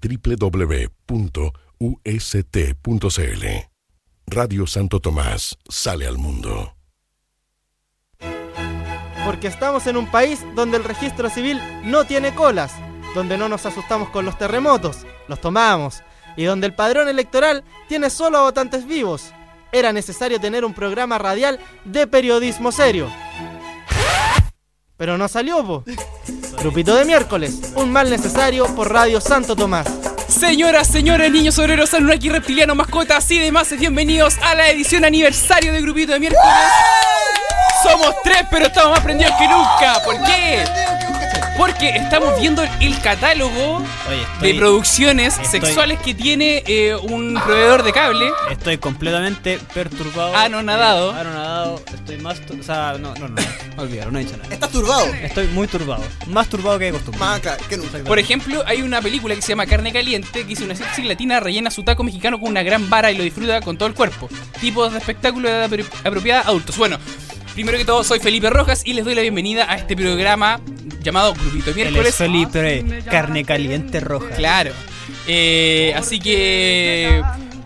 www.ust.cl. Radio Santo Tomás sale al mundo. Porque estamos en un país donde el registro civil no tiene colas, donde no nos asustamos con los terremotos, los tomamos, y donde el padrón electoral tiene solo a votantes vivos. Era necesario tener un programa radial de periodismo serio. Pero no salió, po. Grupito de miércoles, un mal necesario por Radio Santo Tomás. Señoras, señores, niños obreros, aquí reptilianos, mascotas y demás, bienvenidos a la edición aniversario de Grupito de miércoles. Somos tres, pero estamos más prendidos que nunca. ¿Por qué? Porque estamos viendo el catálogo de producciones sexuales que tiene eh, un proveedor de cable. Estoy completamente perturbado. Anonadado. Anonadado. Estoy más. O sea, no, no, no. Olvídalo, no he dicho nada. ¿Estás turbado? Estoy muy turbado. Más turbado que de costumbre. Más acá, que nunca. Por ejemplo, hay una película que se llama Carne Caliente que dice una sexy latina rellena su taco mexicano con una gran vara y lo disfruta con todo el cuerpo. Tipos de espectáculo de edad apropiada adultos. Bueno. Primero que todo, soy Felipe Rojas y les doy la bienvenida a este programa llamado Grupito Miércoles. Felipe, carne caliente roja. Claro. Eh, así que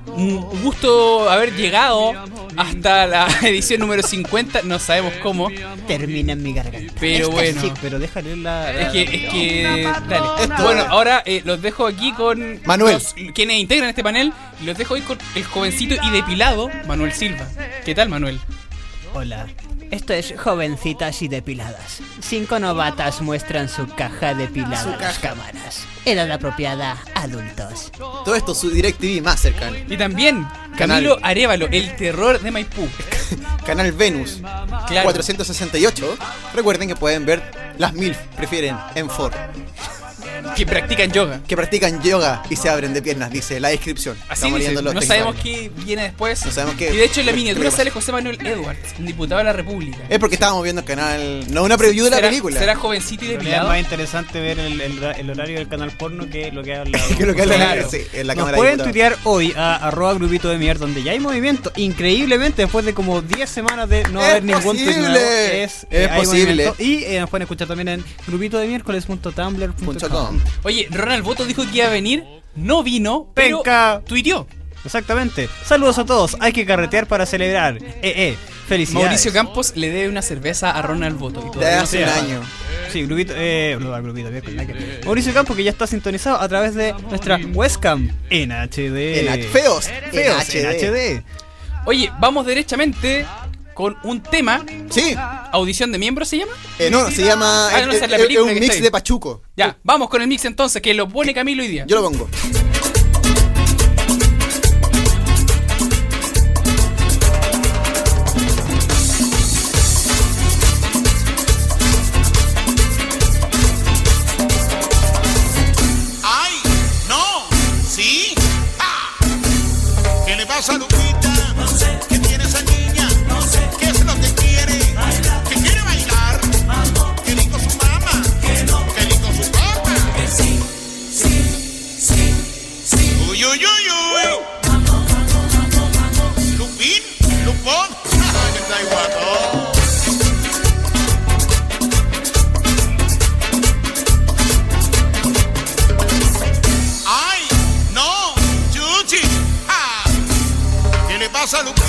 un gusto haber llegado hasta la edición número 50, no sabemos cómo. Termina en mi garganta. Pero bueno. pero déjale la. Es que, es que. Dale. Bueno, ahora eh, los dejo aquí con. Manuel. quienes integran este panel. Y los dejo ahí con el jovencito y depilado, Manuel Silva. ¿Qué tal, Manuel? Hola. Esto es jovencitas y depiladas. Cinco novatas muestran su caja depilada a las cámaras. Edad apropiada, adultos. Todo esto su DirecTV más cercano. Y también Camilo Arevalo, el terror de Maipú. Canal Venus 468. Recuerden que pueden ver las mil prefieren en Ford. Que practican yoga. Que practican yoga y se abren de piernas, dice la descripción. Así dice, no sabemos qué viene después. No sabemos qué. Y de hecho en la miniatura sale José Manuel Edwards, un diputado de la República. Es porque estábamos viendo el canal, no una preview de la película. Será jovencito y depilado. Es más interesante ver el, el, horario del canal porno que lo que habla. que lo que habla sí, en la Nos pueden tuitear hoy a arroba grupito de mierda donde ya hay movimiento. Increíblemente, después de como 10 semanas de no haber ningún tweet nuevo, es, es posible. Y eh, nos pueden escuchar también en grupito de miércoles.tumblr.com. Oye, Ronald Voto dijo que iba a venir, no vino, pero tuiteó. Exactamente. Saludos a todos. Hay que carretear para celebrar. Eh, eh. Felicidades. Mauricio Campos le debe una cerveza a Ronald Voto. De hace un año. Sí, grupito, eh, grupito, Mauricio Campos que ya está sintonizado a través de nuestra webcam en HD. En feos, feos en HD. Oye, vamos derechamente con un tema. Sí. ¿Audición de miembros se llama? Eh, no, se llama. Ah, no, es la película un mix de Pachuco. Ya, vamos con el mix entonces, que lo pone Camilo hoy día. Yo lo pongo. salud.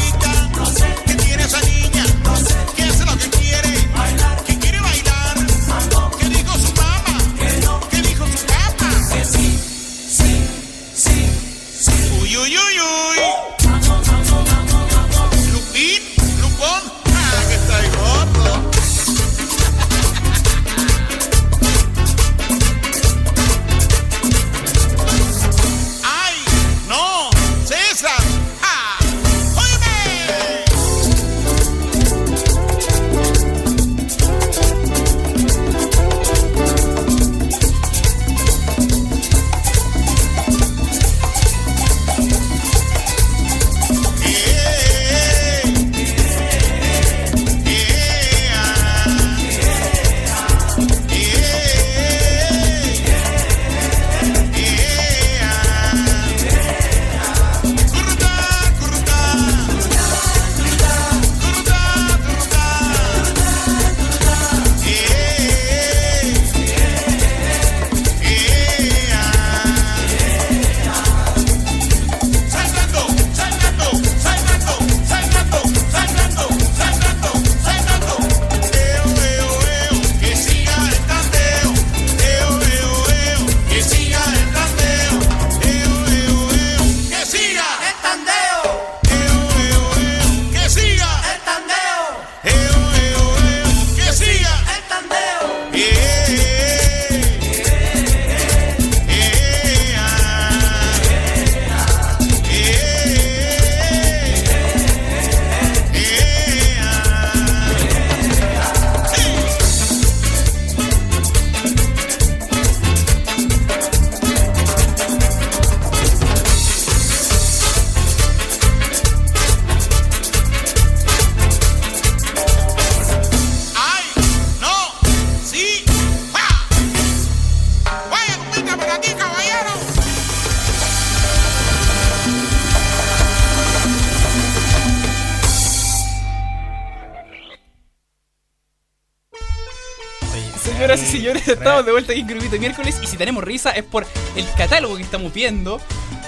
Señores, estamos de vuelta aquí en Grupito Miércoles y si tenemos risa es por el catálogo que estamos viendo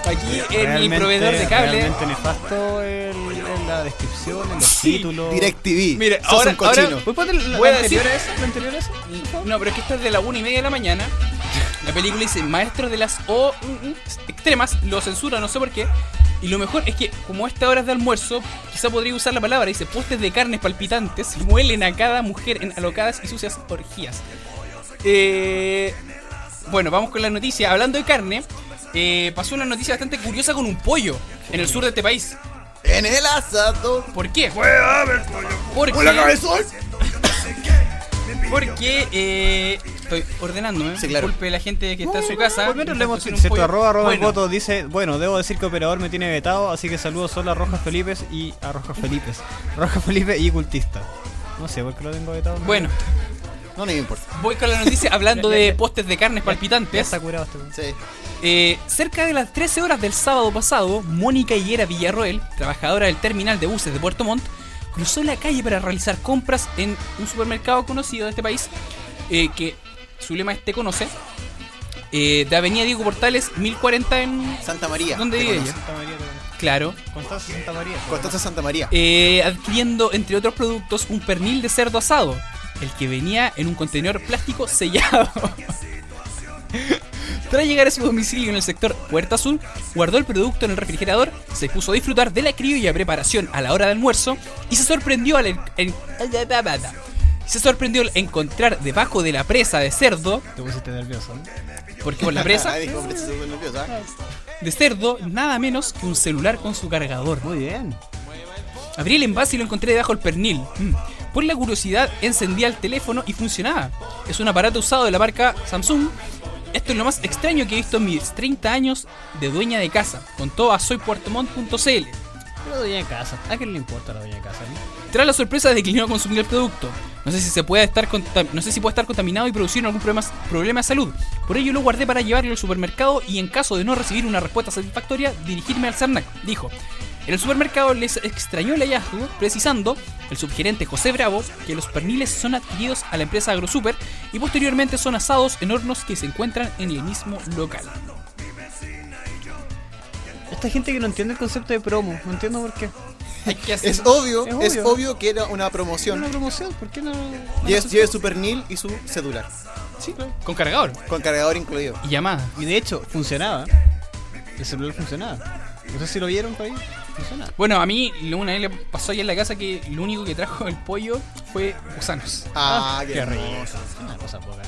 aquí en el proveedor de cable. Realmente nefasto el- en la descripción, en los Sí, títulos. DirecTV. Mire, Sos ahora- un cochino. ahora- ¿Puedes poner la, Voy a la anterior decir- a esa? ¿La anterior a esa? No, pero es que esta es de la una y media de la mañana. La película dice Maestro de las O mm, mm, extremas, lo censura, no sé por qué. Y lo mejor es que, como esta hora es de almuerzo, quizá podría usar la palabra, dice postes de carnes palpitantes muelen a cada mujer en alocadas y sucias orgías. Eh, bueno, vamos con la noticia. Hablando de carne, eh, pasó una noticia bastante curiosa con un pollo en el sur de este país. En el asado. ¿Por qué? Porque, porque eh, estoy ordenándome. Sí, claro. Disculpe la gente que está en su casa. Por menos haciendo un cierto arroba, arroba el Bueno, voto dice, bueno, debo decir que operador me tiene vetado, así que saludos solo a Rojas Felipes y a Rojas Felipes. Rojas Felipe y cultista. No sé por qué lo tengo vetado. Bueno, No, no me importa. voy con la noticia hablando de postes de carnes ya palpitantes. está curado este. Sí. Eh, cerca de las 13 horas del sábado pasado, Mónica Higuera Villarroel, trabajadora del terminal de buses de Puerto Montt, cruzó la calle para realizar compras en un supermercado conocido de este país, eh, que su lema es Te Conoce, eh, de Avenida Diego Portales, 1040 en... Santa María. ¿Dónde vive ella? Santa María, Claro. Constanza Santa María. Constanza Santa María. eh, adquiriendo, entre otros productos, un pernil de cerdo asado, el que venía en un contenedor plástico sellado. Tras llegar a su domicilio en el sector Puerta Azul, guardó el producto en el refrigerador, se puso a disfrutar de la criolla preparación a la hora de almuerzo y se sorprendió al en- en- se sorprendió al encontrar debajo de la presa de cerdo, Te pusiste nervioso, ¿no? porque por la presa de cerdo nada menos que un celular con su cargador. Muy bien. Abrí el envase y lo encontré debajo del pernil. Mm. Por la curiosidad, encendía el teléfono y funcionaba. Es un aparato usado de la marca Samsung. Esto es lo más extraño que he visto en mis 30 años de dueña de casa. Contó a soypuertomont.cl. Pero dueña de casa. ¿A quién le importa la dueña de casa? Tras la sorpresa declinó consumir el producto. No sé si se puede estar no sé si puede estar contaminado y producir algún problema, problema de salud. Por ello lo guardé para llevarlo al supermercado y en caso de no recibir una respuesta satisfactoria, dirigirme al CERNAC, dijo. En el supermercado les extrañó el hallazgo, precisando el subgerente José Bravo que los perniles son adquiridos a la empresa AgroSuper y posteriormente son asados en hornos que se encuentran en el mismo local. Esta gente que no entiende el concepto de promo, no entiendo por qué. Es obvio, Es obvio. que era una promoción. una promoción, ¿por qué no? Lleve, lleve su pernil y su celular. Sí, claro. con cargador Con cargador incluido. y llamada. Y de hecho, funcionaba. El celular funcionaba. No sé si lo vieron por ahí. Bueno, a mí una vez le pasó allá en la casa que lo único que trajo el pollo fue gusanos. Ah, qué, qué rico. rico. Una cosa poca.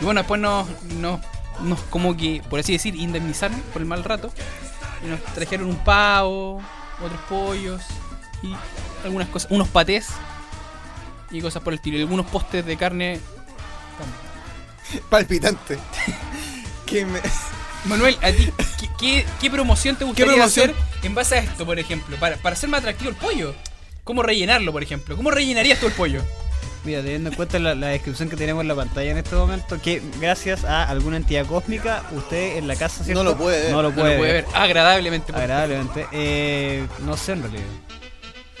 Y bueno, después nos, nos, nos como que, por así decir, indemnizaron por el mal rato. Y nos trajeron un pavo, otros pollos y algunas cosas, unos patés y cosas por el estilo. Y algunos postes de carne. Palpitante. que me... Manuel, ¿a ti qué, qué- qué promoción te gustaría promoción? hacer en base a esto, por ejemplo? Para, para hacer más atractivo el pollo. ¿Cómo rellenarlo, por ejemplo? ¿Cómo rellenarías tú el pollo? Mira, teniendo en cuenta la, la descripción que tenemos en la pantalla en este momento, que gracias a alguna entidad cósmica, usted en la casa ¿cierto? No lo puede ver. No lo No puede, lo puede ver. ver agradablemente. Agradablemente. Eh, no sé en realidad.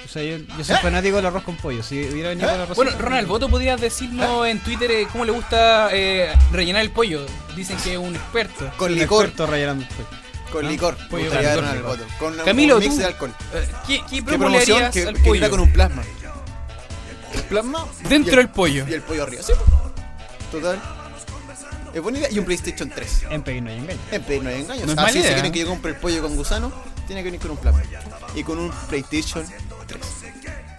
O sea, yo, yo soy fanático del arroz con pollo. Si hubiera venido con arroz Bueno, con Ronald, pollo- ¿vos podrías decirnos en Twitter eh, cómo le gusta eh, rellenar el pollo? Dicen que es un experto. Con un licor. experto rellenando el pollo. Con licor. pollo con dar licor. al voto. Con Camilo, un mix tú- de alcohol. Eh, ¿Qué, qué ¿Qué promoción? harías Que, al que pollo? viera con un plasma. El plasma. Dentro del pollo. Y el pollo arriba. Sí. Total. Es buena idea. Y un PlayStation 3. En Peggy no hay engaño. En Play no hay engaños. No es Así mala si idea. quieren que yo compre el pollo con gusano, tiene que venir con un plasma. Y con un PlayStation 3.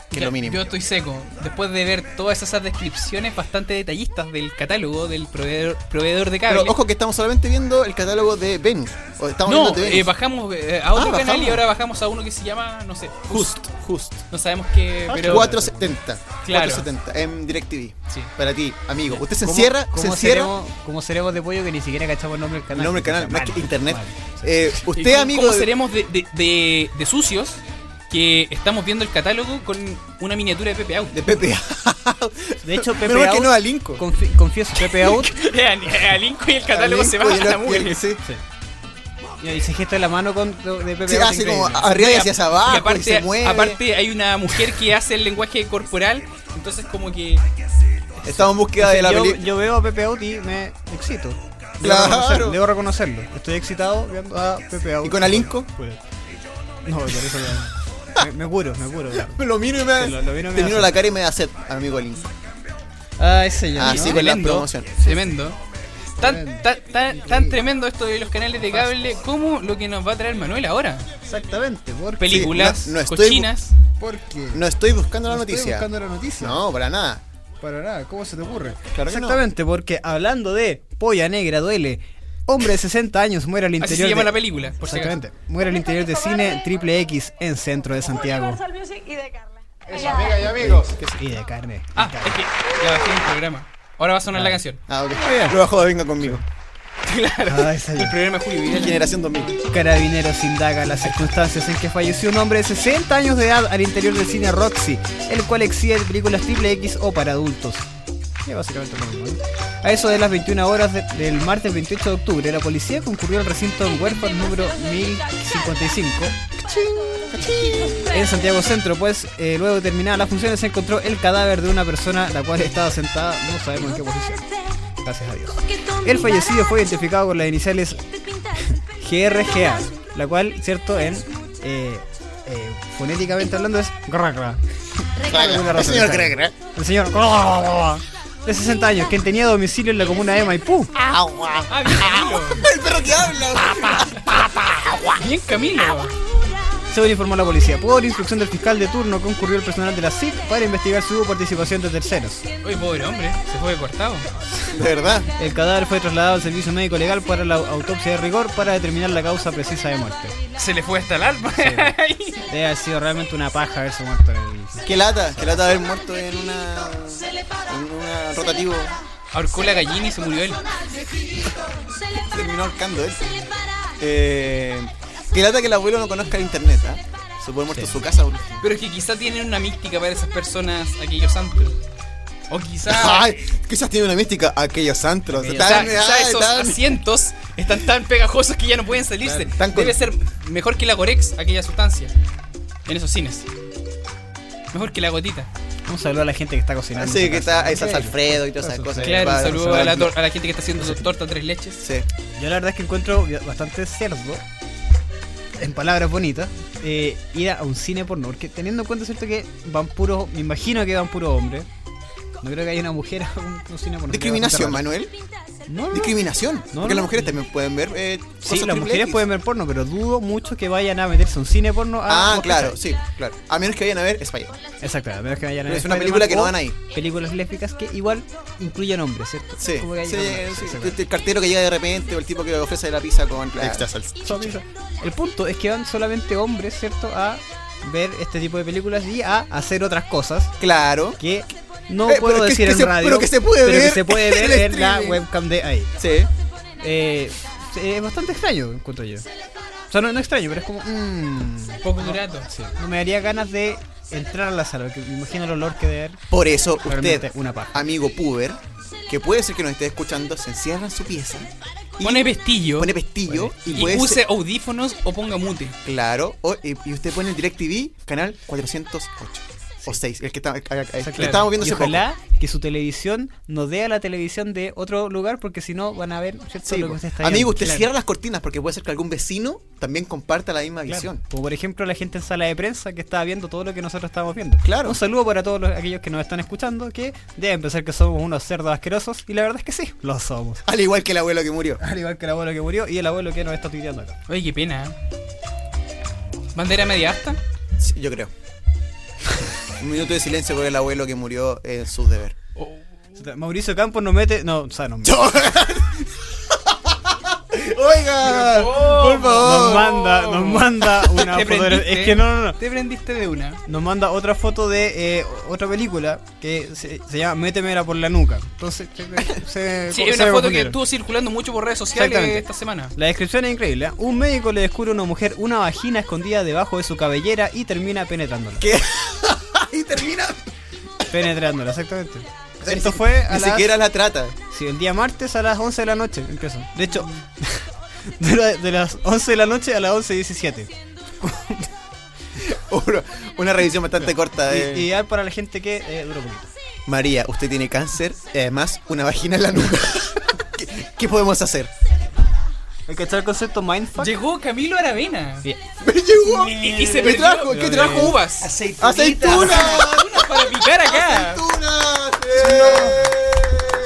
Que es Ya, lo mínimo. Yo estoy seco. Después de ver todas esas descripciones bastante detallistas del catálogo del proveedor, proveedor de cable. Pero ojo que estamos solamente viendo el catálogo de Venus. O estamos no, viendo de eh, bajamos eh, a otro Ah, canal bajamos. y ahora bajamos a uno que se llama, no sé, Just, Just. No sabemos qué, pero 470. Claro. 470 en DirecTV. Sí. Para ti, amigo. Usted se ¿Cómo- encierra, ¿Cómo se encierra. seremos, ¿Cómo seremos de pollo que ni siquiera cachamos el nombre del canal? El nombre del canal, no es que internet. mal. Eh, ¿Y usted, cómo- amigo. ¿Cómo seremos de, de, de- de sucios que estamos viendo el catálogo con una miniatura de Pepe Out? de Pepe. De hecho, Pepe Menos mal que Out, no a Linko. confi- confieso, Pepe Out a Linko y el catálogo se va a y la mugre. sí. y y se gesta la mano con, de Pepe Sí, Out. así como arriba y Y hacia abajo. y Y aparte, se mueve. aparte hay una mujer que hace el lenguaje corporal, entonces como que Estamos en búsqueda de la yo, película. yo veo a Pepe Out y me excito. Debo Claro. reconocerlo, Debo reconocerlo. Estoy excitado viendo a Pepe Out. ¿Y con Alinco? Pues, No, por eso ya. Me, me curo, me curo. ya. Lo miro y me, Sí, lo- lo miro y me te miro la cara y me da sed, amigo Link. Ay, señor. Ah, ¿no? sí, con la promoción. Tremendo. Tan, tan, tan, tan tremendo esto de los canales de cable como lo que nos va a traer Manuel ahora. Exactamente. Porque, Películas no- no estoy cochinas. porque No estoy buscando la no estoy noticia. buscando la noticia. No, para nada. Para nada, ¿cómo se te ocurre? Claro que no. Exactamente, porque hablando de polla negra duele, hombre de 60 años muere al Así interior se llama de... la película, por si acaso. Exactamente, muere al interior de cine Triple X en centro de Santiago. Music y de Carla. Y de carne. Ah, es que bajé en el programa. Ahora va a sonar la canción. Ah, ok. Lo bajo de venga conmigo. Claro. Señor. El programa de Julio Vidal. Generación 2000. Carabineros indaga las circunstancias en que falleció un hombre de 60 años de edad al interior del cine Roxy, el cual exhibe películas triple X o para adultos. Sí, básicamente lo mismo, ¿eh? A eso de las 21 horas de- del martes 28 de octubre, la policía concurrió al recinto en huérfano número 1055 en Santiago Centro, pues eh, luego de terminadas las funciones se encontró el cadáver de una persona la cual estaba sentada, no sabemos en qué posición. Gracias a Dios. El fallecido fue identificado con las iniciales GRGA, la cual, cierto, en eh, eh, fonéticamente hablando es El señor. El señor de 60 años, quien tenía domicilio en la comuna de Maipú. Ah, bien Camilo. El perro que habla. Bien Camilo. Según informó la policía, por instrucción del fiscal de turno concurrió el personal de la CIP para investigar su participación de terceros. Oye, pobre hombre, se fue cortado. De verdad. El cadáver fue trasladado al servicio médico legal para la autopsia de rigor para determinar la causa precisa de muerte. Se le fue hasta el alma. Debe haber sido realmente una paja haberse muerto en el... Qué lata. Qué lata haber muerto en una. En una rotativo. Ahorcó la gallina y se murió él. Terminó ahorcando él. Eh, qué lata que el abuelo no conozca el internet, ¿ah? Se puede muerto en su casa, último. Pero es que quizá tienen una mística para esas personas, aquellos santos. O quizá. Ay, quizás tiene una mística aquellos antros. Tan- ay, esos tan- asientos están tan pegajosos que ya no pueden salirse. Tan- tan con- Debe ser mejor que la Gorex, aquella sustancia. En esos cines. Mejor que la gotita. Un saludo a la gente que está cocinando. Su que está ahí Salsa Alfredo y todas esas cosas. Claro, un saludo a la, a la gente que está haciendo su torta tres leches. Sí. Yo la verdad es que encuentro bastante cerdo, en palabras bonitas, eh, ir a un cine porno. Porque teniendo en cuenta, ¿cierto? Que van puros, me imagino que van puros hombres. No creo que haya una mujer a un, un cine porno. Discriminación, Manuel. Raro. No, no. Discriminación. No, Porque no. las mujeres también pueden ver. Eh, Sí, cosas las mujeres X. pueden ver porno, pero dudo mucho que vayan a meterse un cine porno a Ah, claro, sí, claro. A menos que vayan a ver Spider. Exacto, a menos que vayan a ver es una película que no dan ahí. Películas lésbicas que igual incluyen hombres, ¿cierto? Sí, Como que hay sí, sí, exacto. el cartero que llega de repente o el tipo que ofrece la pizza con extra salsa. El punto es que van solamente hombres, ¿cierto? A ver este tipo de películas y a hacer otras cosas Claro. que no Eh, puedo decir que en se- radio. pero que se puede pero ver que se puede ver en en, el la webcam de ahí. Sí. Eh, es bastante extraño, encuentro yo. O sea, no, no extraño, pero es como. mm, Poco grato. no me daría ganas de entrar a la sala, porque me imagino el olor que debe haber. Por eso usted, una paja. amigo puber, que puede ser que nos esté escuchando, se encierra en su pieza, y Pone pestillo. pone pestillo y, y puede use ser, audífonos o ponga mute. claro, o- y, y usted pone en DirecTV canal 408 o 6, el que, está, el que Exacto. estábamos viendo y poco. ojalá que su televisión no dé a la televisión de otro lugar, porque si no van a ver ¿cierto? Sí, lo que usted está Amigo, usted Claro. cierra las cortinas porque puede ser que algún vecino también comparta la misma Claro. visión. Como por ejemplo la gente en sala de prensa que estaba viendo todo lo que nosotros estábamos viendo. Claro. Un saludo para todos los- aquellos que nos están escuchando que deben pensar que somos unos cerdos asquerosos y la verdad es que sí, lo somos. Al igual que el abuelo que murió. Al igual que el abuelo que murió y el abuelo que nos está tuiteando acá. Oye, qué pena. ¿eh? ¿Bandera media asta? Sí, yo creo. Un minuto de silencio por el abuelo que murió en su deber. Mauricio Campos nos mete. No, o sea, nos, Oiga, por favor. nos manda, nos manda una Te foto. de- prendiste. Es que no, no, no. Te prendiste de una. Nos manda otra foto de eh, otra película que se, se llama Métemela por la nuca. Entonces, se, se- Sí, es una foto que estuvo circulando mucho por redes sociales esta semana. La descripción es increíble. ¿eh? Un médico le descubre a una mujer una vagina escondida debajo de su cabellera y termina penetrándola. ¿Qué? Termina. Penetrándola, exactamente. Esto fue a Ni las- siquiera la trata. Sí, el día martes a las 11 de la noche empezó. De hecho, de, la- de las 11 de la noche a las 11.17. Una, una revisión bastante corta. De... Ideal para la gente que eh, poquito. María, usted tiene cáncer y además una vagina en la nuca. ¿Qué, qué podemos hacer? ¿Hay que echar el concepto mindfuck? Llegó Camilo Aravena. Bien. ¡Me llegó! Y, y se ¿Qué perdió. trajo? ¿Qué trajo? Uvas. Aceitunitas. ¡Aceituna! Unas para picar acá. ¡Aceituna!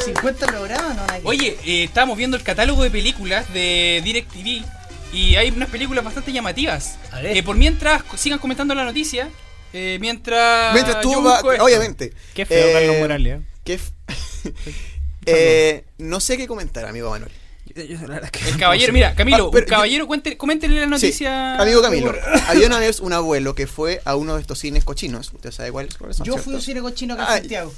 50 programas, no, que- Oye, eh, estábamos viendo el catálogo de películas de DirecTV y hay unas películas bastante llamativas. A ver. Eh, por mientras sigan comentando la noticia, eh, mientras. Mientras tú vas, obviamente. Qué feo, Eh, Carlos Morales. ¿eh? Qué f- eh, no sé qué comentar, amigo Manuel. El caballero, mira, Camilo, Ah, pero un caballero, cuente, coméntenle la noticia. Sí, amigo Camilo, había una vez un abuelo que fue a uno de estos cines cochinos. ¿Usted sabe cuáles son? Yo cierto? fui a un cine cochino acá en Santiago.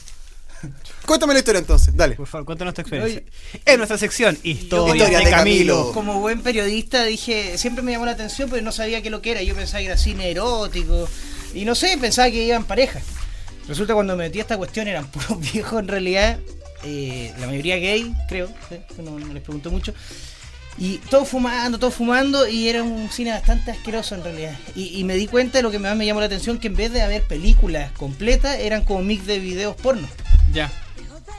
Cuéntame la historia entonces, dale. Por favor, cuéntanos tu experiencia. En nuestra sección, Historia, Historia de de Camilo. Camilo. Como buen periodista dije, siempre me llamó la atención, pero no sabía qué lo que era. Yo pensaba que era cine erótico. Y no sé, pensaba que iban parejas. Resulta cuando me metí a esta cuestión eran puros viejos en realidad. Eh, la mayoría gay, creo. ¿sí? No, no les pregunto mucho. Y todos fumando, todos fumando, y era un cine bastante asqueroso en realidad. Y, y me di cuenta de lo que más me llamó la atención, que en vez de haber películas completas, eran como mix de videos porno. Ya.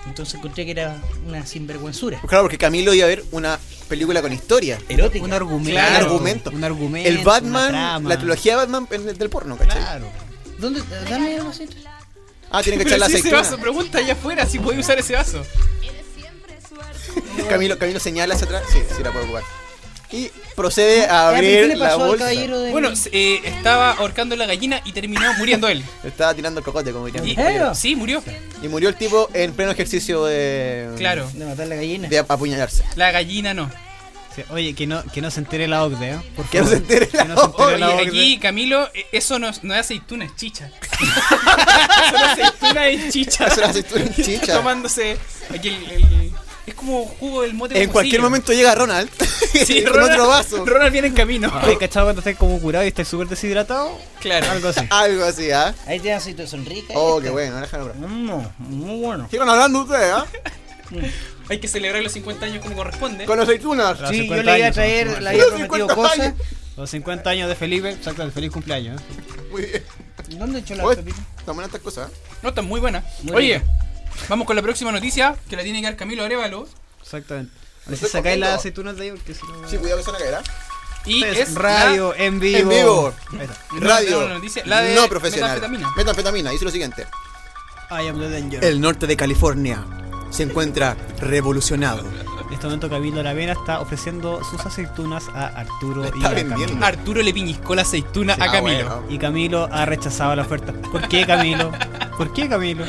Entonces encontré que era una sinvergüenzura. Claro, porque Camilo iba a ver una película con historia. Erótica. Un argumento. Claro. Un argumento. Un argumento. El Batman, la trilogía de Batman del porno, ¿cachai? Claro. ¿Dónde? Dame una cita. Ah, tiene que echar la si ese aceituna. vaso, pregunta allá afuera si podía usar ese vaso. Camilo, Camilo señala hacia atrás. Sí, sí la puedo ocupar. Y procede a Ya, pero ¿Qué abrir le la pasó al bolsa. caballero de.? Bueno, eh, estaba ahorcando la gallina y terminó muriendo él. Estaba tirando el cocote, como dirían. Y, mis compañeros. sí, murió. Y murió el tipo en pleno ejercicio de. Claro. de matar la gallina. De apuñalarse. La gallina no. Sí, Oye, que no, que no se entere la OCDE, ¿eh? Por Que no se entere la Que no se entere Oye, la OCDE. aquí, Camilo, eh, eso no, es- no es aceituna, es chicha. Son aceituna y chicha. Son aceituna y chicha. Tomándose aquí el, el- Es como jugo del mote En cualquier momento llega Ronald. Sí, con Ronald- otro vaso. Ronald viene en camino. Oye, ¿cachado cuando estás como curado y estás súper deshidratado? Claro. Algo así. Algo así, ¿ah? Ahí te aceite son ricas. Oh, qué bueno, déjalo probar. No, muy bueno. Sigan hablando ustedes, ¿ah? Hay que celebrar los 50 años como corresponde. Con aceitunas. Los Sí, yo 50 le iba a traer, le había Los prometido 50 cosas. Los 50 años de Felipe, exacto, feliz cumpleaños. Muy bien. ¿Dónde echó la pepita? Están buenas estas cosas, ¿eh? No, está muy buena. Muy Oye, vamos con la próxima noticia que la tiene que dar Camilo Arevalo. Exactamente. A ver si sacáis las aceitunas de ahí porque si no. Sí, cuidado que suena caerá. Y Es es radio en vivo. En vivo. No, Radio. no, la de no profesional. metanfetamina. Metanfetamina. Dice lo siguiente. I am the danger. El norte de California se encuentra revolucionado. En este momento Camilo Aravena está ofreciendo sus aceitunas a Arturo Le y está a vendiendo. Camilo. Arturo le piñiscó la aceituna a Ah, Camilo. bueno. Y Camilo ha rechazado la oferta. ¿Por qué Camilo? ¿Por qué Camilo?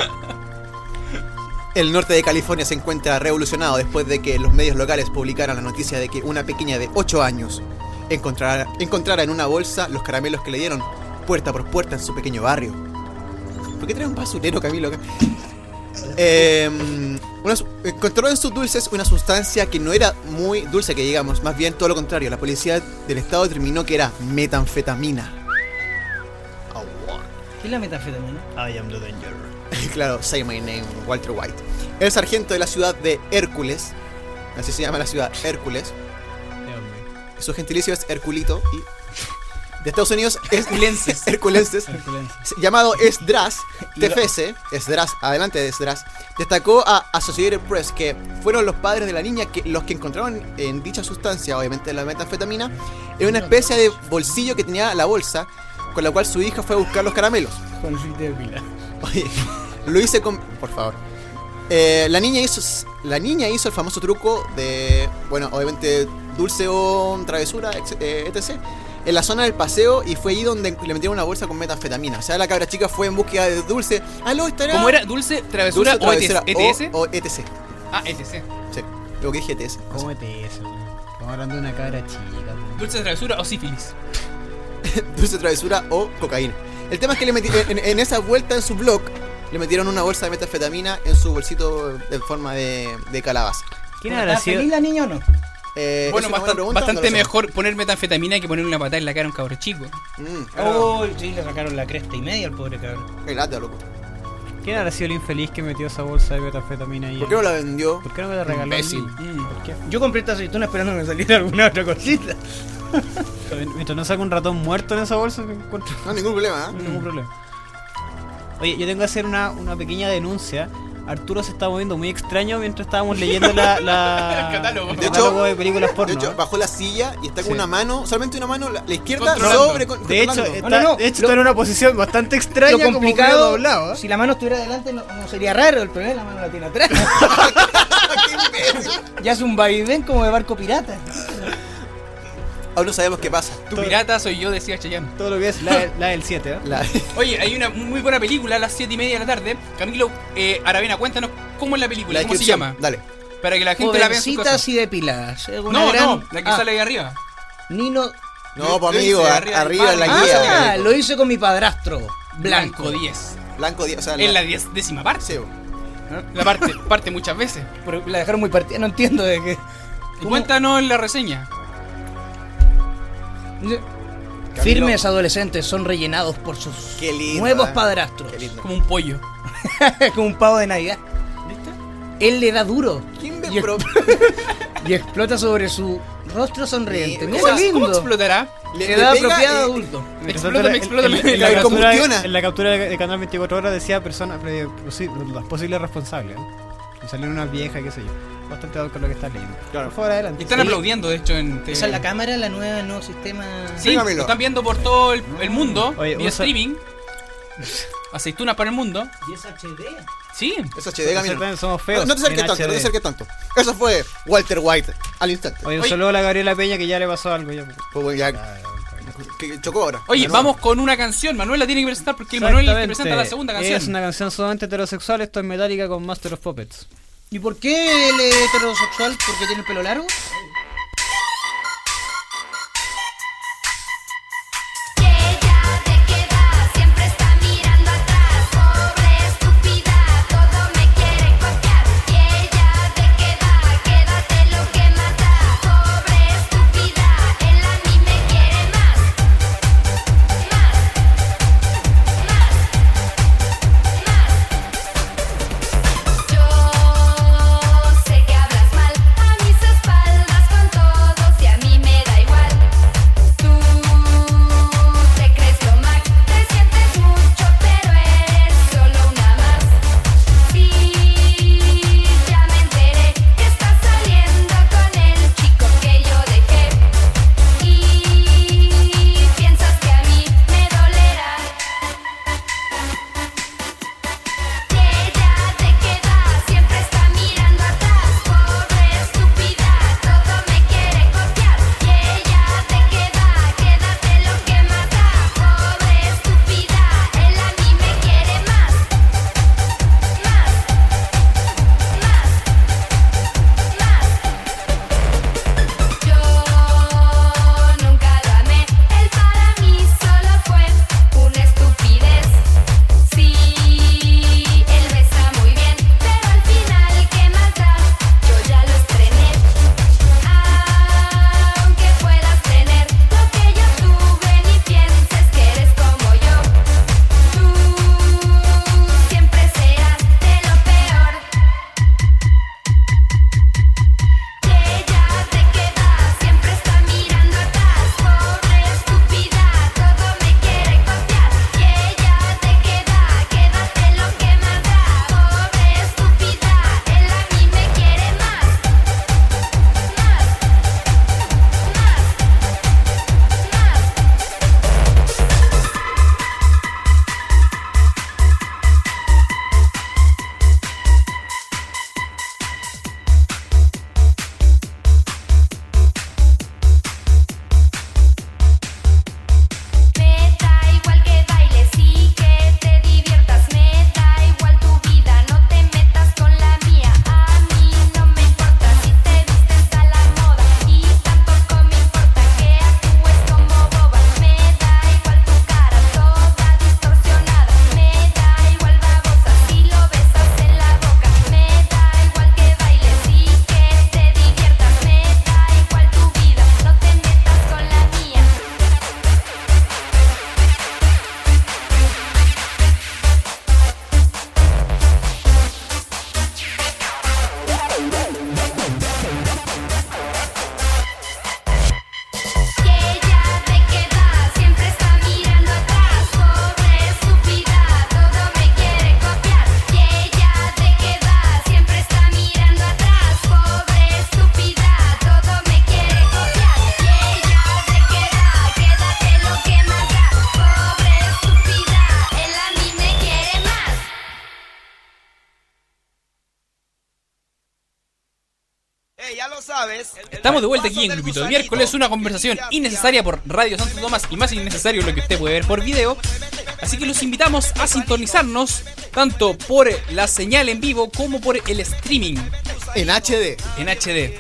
El norte de California se encuentra revolucionado después de que los medios locales publicaran la noticia de que una pequeña de 8 años encontrara, encontrara en una bolsa los caramelos que le dieron puerta por puerta en su pequeño barrio. ¿Por qué trae un basurero, Camilo? Eh, una su- encontró en sus dulces una sustancia que no era muy dulce, que digamos, más bien todo lo contrario. La policía del estado determinó que era metanfetamina. ¿Qué es la metanfetamina? I am the danger. claro, say my name, Walter White. El sargento de la ciudad de Hércules, así se llama la ciudad, Hércules. Su gentilicio es Herculito y de Estados Unidos es Herculenses. Herculenses. llamado Esdras, TFS, Esdras, adelante de Esdras, destacó a Associated Press que fueron los padres de la niña que, los que encontraron en dicha sustancia, obviamente la metanfetamina, en una especie de bolsillo que tenía la bolsa, con la cual su hija fue a buscar los caramelos. Oye, lo hice con. Por favor. Eh, la, niña hizo, la niña hizo el famoso truco de. Bueno, obviamente, dulce o travesura, ex- eh, etc. En la zona del paseo y fue ahí donde le metieron una bolsa con metanfetamina. O sea, la cabra chica fue en búsqueda de dulce. ¿Aló, estará? ¿Cómo era? ¿Dulce, travesura Dulce, o ETS? O, o ETC. Ah, ETC. Sí, lo que dije ETS. ¿Cómo weón? Estamos hablando de una cabra chica. Dulce, travesura o sífilis. dulce travesura o cocaína. El tema es que le metí, en, en esa vuelta en su blog le metieron una bolsa de metanfetamina en su bolsito en forma de, de calabaza. ¿Quién ¿Está habrá sido? feliz la niña o no? Eh, Bueno, bastante, mejor poner metanfetamina que ponerle una patada en la cara a un cabro chico. Mm, Oh, sí, le sacaron la cresta y media al pobre cabrón. qué lata, loco. ¿Quién habrá sido el infeliz que metió esa bolsa de metanfetamina ahí? ¿Por qué no la vendió? ¿Por qué no me la regaló? Imbécil. Mm. ¿Por qué? Yo compré esta aceituna esperando que me saliera alguna otra cosita. Mientras no saca un ratón muerto en esa bolsa, no encuentro No, ningún problema, ¿eh? ningún problema. Oye, yo tengo que hacer una, una pequeña denuncia Arturo se estaba moviendo muy extraño mientras estábamos leyendo la, la- El catálogo. el De catálogo hecho- de películas porno. De hecho, bajó la silla y está con Sí. una mano, solamente una mano, la, la izquierda, sobre. con- de hecho, está, No, no, no. de hecho Lo- está en una posición bastante extraña, Lo complicado, doblado. ¿eh? si la mano estuviera adelante no, no sería raro, el problema es la mano la tiene atrás. ya es un vaivén como de barco pirata. Aún no sabemos qué pasa. Tu pirata soy yo, decía Chayanne. Todo lo que es la, la del 7, ¿eh? La- Oye, hay una muy buena película a las 7 y media de la tarde. Camilo, eh, Aravena, cuéntanos cómo es la película, la cómo se descripción. llama. Dale. Para que la gente la vea en Jovencitas y depiladas. Es una No, gran- no, la que Ah, sale ahí arriba. Nino. No, pues amigo, a- arriba en la pan. guía. Ah, lo hice con mi padrastro. Blanco Blanco. 10. Blanco, di- o sea, En la diez- décima parte. Sí, La parte, parte muchas veces. Pero la dejaron muy partida, no entiendo de qué. Y cuéntanos la reseña. Firmes adolescentes son rellenados por sus Qué lindo, nuevos eh. padrastros. Qué lindo. Como un pollo. Como un pavo de Navidad. Él le da duro ¿Quién me Y- pro- y explota sobre su rostro sonriente. Mira ¿Cómo, qué cómo lindo. explotará? le- le Edad pega apropiada y- adulto. Explótame, En- explótame. En, en la La captura, en la captura de Canal 24 Horas decía persona, pre- posi- las posibles responsables. ¿eh? Y Salieron una vieja, qué sé yo. Bastante con lo que estás leyendo. Claro. Por favor, adelante. Y están aplaudiendo, de hecho, en TV. Esa es la cámara, la nueva, el nuevo sistema. Sí, Sí, lo están viendo por todo el, el mundo, Oye, vía streaming. Aceitunas para el mundo. Y es HD. Sí. Es HD. Nosotros somos No, feos. no te acerques tanto, no te acerques tanto. Eso fue Walter White al instante. Oye, un Oye. saludo a la Gabriela Peña que ya le pasó algo. Ya. Pues bueno, ya. Que chocó ahora. Oye, vamos con una canción. Manuel la tiene que presentar porque Manuel el que Exactamente. presenta la segunda canción. Es una canción solamente heterosexual. Esto es Metallica con Master of Puppets. ¿Y por qué él es heterosexual? ¿Porque tiene el pelo largo? Aquí en Grupito de Miércoles, una conversación innecesaria por Radio Santo Tomás y más innecesario lo que usted puede ver por video. Así que los invitamos a sintonizarnos tanto por la señal en vivo como por el streaming En HD. en HD.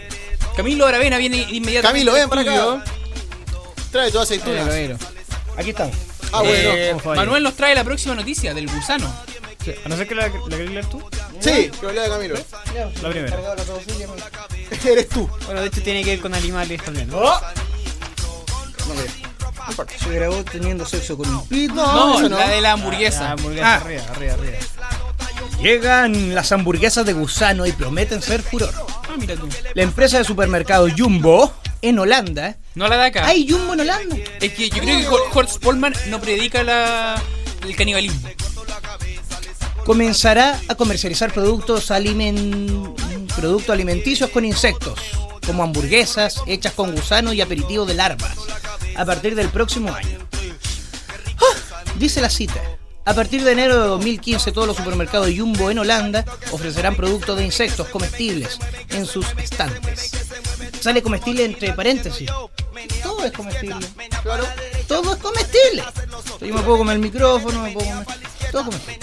Camilo Aravena viene inmediatamente. Camilo, ven para acá. Trae todas aceitunas. Aquí estamos. Ah, bueno. Eh. Manuel nos trae la próxima noticia del gusano. Sí, A no ser que la, la querés leer tú. Sí, que hablé de Camilo. La primera. Eres tú. Bueno, de hecho tiene que ver con animales también. ¿no? No me no importa. Se grabó teniendo sexo con un pit. No, no. la de la Ah, hamburguesa. hamburguesa, Ah. arriba, arriba, arriba. Llegan las hamburguesas de gusano y prometen ser furor. Ah, mira tú. La empresa de supermercado Jumbo en Holanda. No la da acá. ¿Hay Jumbo en Holanda? Es que yo creo que Hor- Horst Polman no predica la, el canibalismo. Comenzará a comercializar productos, alimen- productos alimenticios con insectos, como hamburguesas hechas con gusano y aperitivo de larvas, a partir del próximo año. ¡Ah! Dice la cita. A partir de enero de 2015, todos los supermercados Jumbo en Holanda ofrecerán productos de insectos comestibles en sus estantes. Sale comestible entre paréntesis. Todo es comestible. Claro. Todo es comestible. Yo me puedo comer el micrófono, me puedo comer. Todo comestible.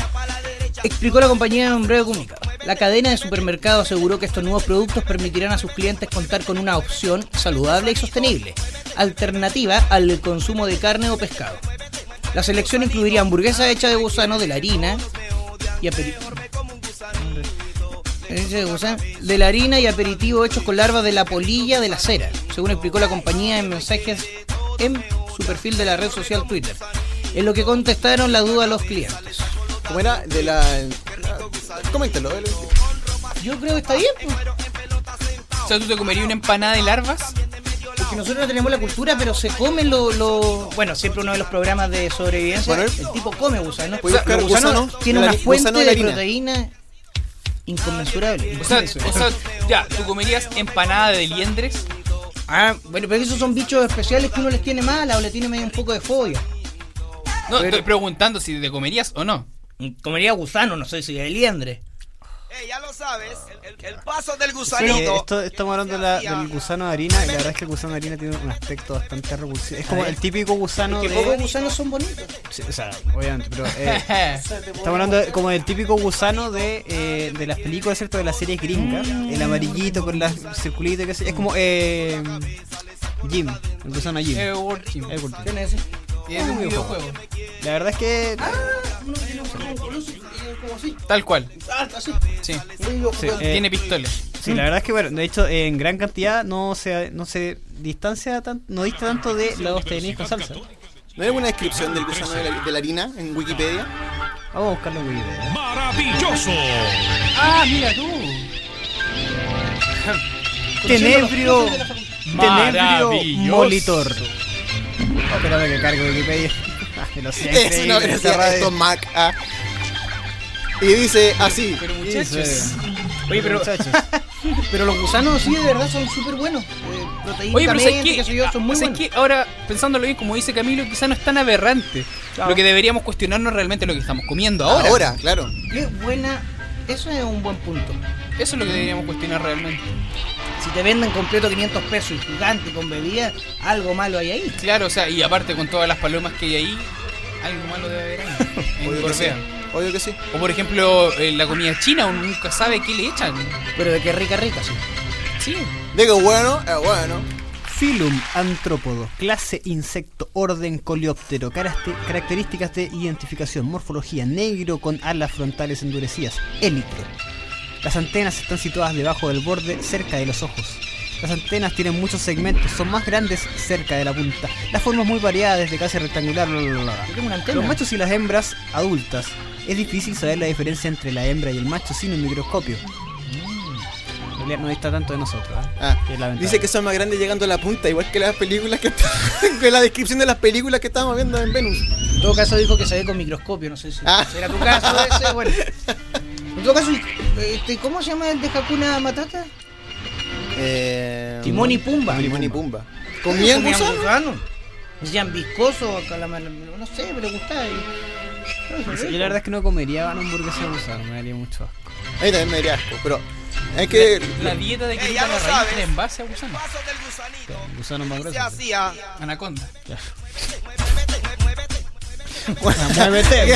Explicó la compañía en breve comunicado. La cadena de supermercados aseguró que estos nuevos productos permitirán a sus clientes contar con una opción saludable y sostenible, alternativa al consumo de carne o pescado. La selección incluiría hamburguesas hechas de gusano de la harina y aperitivo. de la harina y aperitivo hechos con larvas de la polilla de la cera, según explicó la compañía en mensajes en su perfil de la red social Twitter, en lo que contestaron la duda a los clientes. ¿Cómo era? De la. Coméntalo. dale. Yo creo que está bien, pues. O sea, ¿tú te comerías una empanada de larvas? Porque nosotros no tenemos la cultura, pero se comen lo, lo- Bueno, siempre uno de los programas de sobrevivencia, Bueno, el tipo come gusano. Puede buscar Los gusanos gusano tiene de una fuente gusano de de, proteína inconmensurable. O sea, o sea, ya, ¿tú comerías empanada de liendres? ah, bueno, pero esos son bichos especiales que uno les tiene mala o le tiene medio un poco de fobia. No, Pero- estoy preguntando si te comerías o no. Comería gusano, no sé si de liendre. ya lo sabes, el, el paso del Sí, gusanito. esto, estamos hablando de la- del gusano de harina y la verdad es que el gusano de harina tiene un aspecto bastante repulsivo. Es como el típico gusano Que de... pocos gusanos son bonitos. Sí, o sea, obviamente, pero... eh, estamos hablando de- como del típico gusano de, eh, de las películas, ¿cierto? De las series gringas. El amarillito con las circulitos y qué sé. Es como... Eh, Jim, el gusano Jim. Eh. El World Team. ¿Quién es ese? Y es un videojuego. La verdad es que... Uno que tiene un como coloso, como así, Tal cual. así. Sí. Eh, Tiene pistolas. Sí, la verdad es que bueno, de hecho en gran cantidad no se no se distancia tan, no dista tanto de los tenis con salsa. ¿No hay alguna descripción del gusano de la, de la harina en Wikipedia? Vamos a buscarlo en Wikipedia. Maravilloso. Ah, mira tú. Tenebrio, tenebrio molitor. Oh, espérame que cargue Wikipedia. Ay, lo sé, Es una gracia, esto Mac. ah. Y dice así. Pero muchachos. Oye, pero, Muchachos. pero los gusanos sí de verdad son súper buenos. Eh, Oye, pero ¿sabes qué? yo, son muy ¿Sabes buenos. qué? Ahora, pensándolo bien, como dice Camilo, quizá no es tan aberrante. Claro. Lo que deberíamos cuestionarnos realmente es lo que estamos comiendo ahora. Ahora, claro. Qué buena. Eso es un buen punto. Eso es lo que deberíamos cuestionar realmente. Si te venden completo 500 pesos y gigante con bebida, algo malo hay ahí. Claro, o sea, y aparte con todas las palomas que hay ahí, algo malo debe haber ahí. en Obvio que sí. Obvio que sí. O por ejemplo, en la comida china, uno nunca sabe qué le echan. Pero de qué rica, rica, sí. Sí. Digo, bueno, es bueno. Filum antrópodo, clase insecto, orden coleóptero, características de identificación, morfología, negro con alas frontales endurecidas, élitro. Las antenas están situadas debajo del borde, cerca de los ojos. Las antenas tienen muchos segmentos, son más grandes cerca de la punta. Las formas muy variadas, desde casi rectangular. Los machos y las hembras adultas. Es difícil saber la diferencia entre la hembra y el macho sin un microscopio. En realidad no dista tanto de nosotros. ¿eh? Ah, Que es la dice que son más grandes llegando a la punta, igual que las películas que que la descripción de las películas que estábamos viendo en Venus. En todo caso dijo que se ve con microscopio, no sé si Ah. será tu caso ese, bueno. Todo caso, este, ¿cómo se llama el de Hakuna Matata? Eh, Timón y Pumba. Timón y Pumba. ¿Comían gusano? gusano. Decían viscoso, calamar, no sé, me le gustaba. y- Yo la verdad es que no comería una hamburguesa de gusano, me daría mucho asco. A mí también me daría asco, pero Es que. La dieta de lo la raíz en base a gusano. Paso del gusanito. Gusano más Se grueso. hacía. Anaconda. Muévete,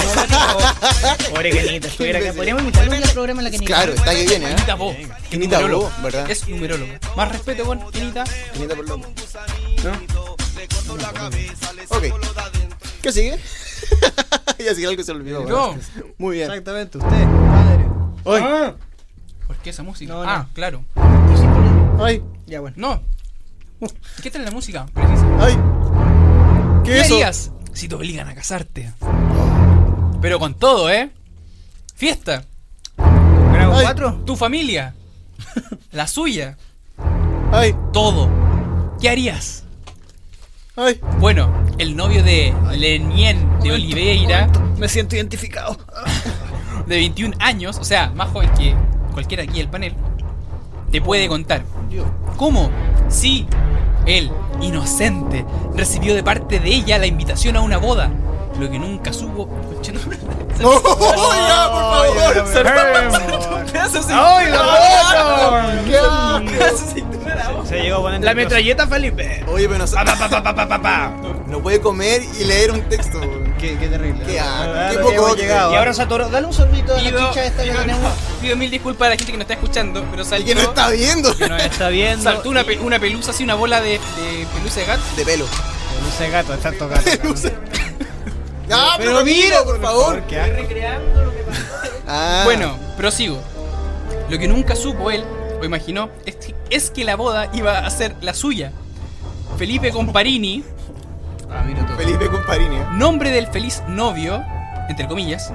Pobre Kenita, estuviera acá. Podríamos invitarlo un programa en la Kenita. Claro, está que viene, ¿eh? Kenita Bo. Kenita. Bo, ¿verdad? Es numerólogo. Más respeto con Kenita. Kenita por loco. Ok. ¿Qué sigue? ya sigue algo que se olvidó. No. Muy bien. Exactamente, usted, padre. Ay, ¿Por qué esa música? No, no. Ah, claro. ay, Ya, bueno. No. ¿Qué tal la música? Precisa. ay. ¿Qué ¿Qué es eso? harías si te obligan a casarte? Pero con todo, ¿eh? Fiesta. ¿Grado Ay. 4? Tu familia. La suya. Ay, Todo. ¿Qué harías? ay. Bueno, el novio de Lenien de Oliveira, Me siento identificado. de 21 años, o sea, más joven que cualquiera aquí del panel, te puede contar. ¿Cómo? Sí, él, inocente, recibió de parte de ella la invitación a una boda. Lo que nunca supo. No, ya, por favor. ¡Ay, la Se llegó a poner La metralleta Felipe. Oye, pero no, no puede comer y leer un texto. Qué, qué terrible. Qué no poco llegado. Y ahora Satoru, dale un sorbito a la Pido, chicha esta que pido- tenemos. pido mil disculpas a la gente que nos está escuchando, pero Y saltó, que no está viendo. Que nos está viendo. saltó una, pe- una pelusa así, una bola de, de pelusa de gato. De pelo. No sé gato, está gato. Ya, pero, mira, por favor. Qué asco. Ah, Bueno, prosigo. Lo que nunca supo él, o imaginó, es que, es que la boda iba a ser la suya. Felipe Comparini, Felipe Comparini. nombre del feliz novio, entre comillas,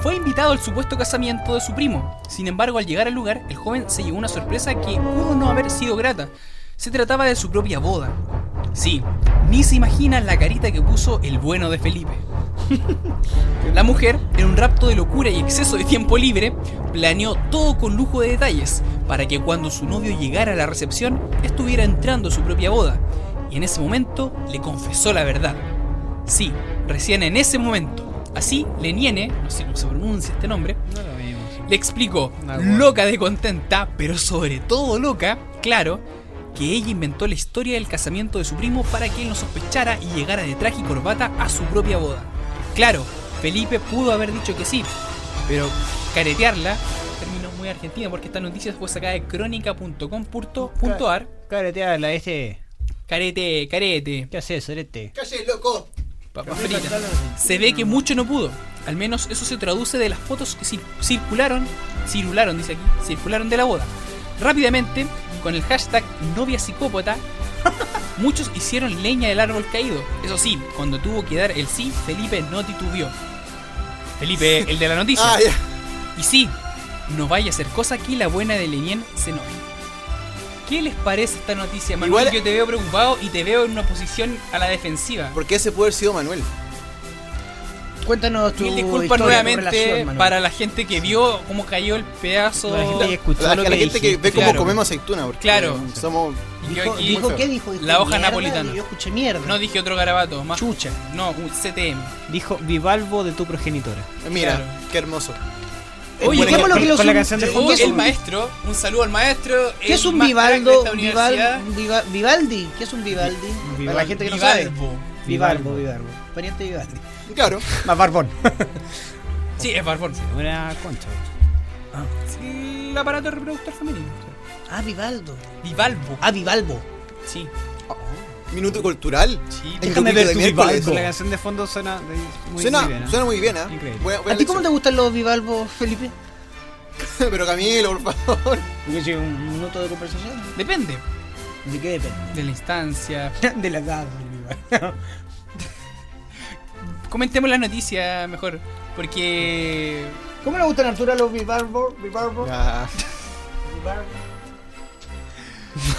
fue invitado al supuesto casamiento de su primo. Sin embargo, al llegar al lugar, el joven se llevó una sorpresa que pudo no haber sido grata. Se trataba de su propia boda. Sí, ni se imaginan la carita que puso el bueno de Felipe. La mujer, en un rapto de locura y exceso de tiempo libre, planeó todo con lujo de detalles para que cuando su novio llegara a la recepción estuviera entrando a su propia boda. Y en ese momento le confesó la verdad. Sí, recién en ese momento. Así, Leniene, no sé cómo se pronuncia este nombre, No lo vimos. le explicó, bueno. loca de contenta, pero sobre todo loca, claro, que ella inventó la historia del casamiento de su primo para que él no sospechara y llegara de traje y corbata a su propia boda. Claro, Felipe pudo haber dicho que sí, pero caretearla, término muy argentino porque esta noticia fue sacada de crónica.com.ar, Careteala, este. carete, carete, ¿Qué haces, Sorete? Calle, loco. Papa frita. Se ve que mucho no pudo. Al menos eso se traduce de las fotos que cir- circularon, circularon, dice aquí, circularon de la boda. Rápidamente, con el hashtag novia psicópata, muchos hicieron leña del árbol caído. Eso sí, cuando tuvo que dar el sí, Felipe no titubeó. Felipe, el de la noticia. Ah. Y sí, no vaya a ser cosa que la buena de Leñén se enoje. ¿Qué les parece esta noticia, Manuel? Igual- Yo te veo preocupado y te veo en una posición a la defensiva. Porque ese puede haber sido Manuel. Cuéntanos tu Mil disculpas historia, nuevamente relación, para la gente que vio cómo cayó el pedazo. La gente que escuchó La, lo la que gente que ve cómo claro. comemos aceituna. Porque Claro. Somos. Dijo, aquí- dijo feo. qué dijo? Dijo La hoja mierda, napolitana. Yo escuché mierda. No dije otro garabato, más. Chucha. No, un CTM. Dijo Vivalvo de tu progenitora. Mira, Claro. qué hermoso. Oye, que lo con la canción de ¿qué el un- maestro, un saludo al maestro. ¿Qué es un Vivaldo? Vivaldi. ¿Qué es un Vivaldi? Para la gente que no sabe. Vivalvo. Vivalvo. Pariente de Vivaldi. Claro. Más barbón. Sí, es barbón. sí. Una concha. Sí, El aparato reproductor femenino. Ah, Vivaldo. Vivalvo. Ah, Vivalvo. Sí. Minuto cultural. Sí. Déjame ver tu. Vivalvo. La canción de fondo suena de- muy, suena, muy bien. ¿eh? suena muy bien, ¿eh? Increíble. ¿A ti cómo te gustan los Vivalvos, Felipe? Pero Camilo, por favor. Porque si un minuto de conversación. Depende ¿De qué depende? de la instancia. De la edad. Comentemos la noticia mejor. Porque. ¿Cómo le gustan a Arturo a los Vivalvos? Vivalvos. Ah,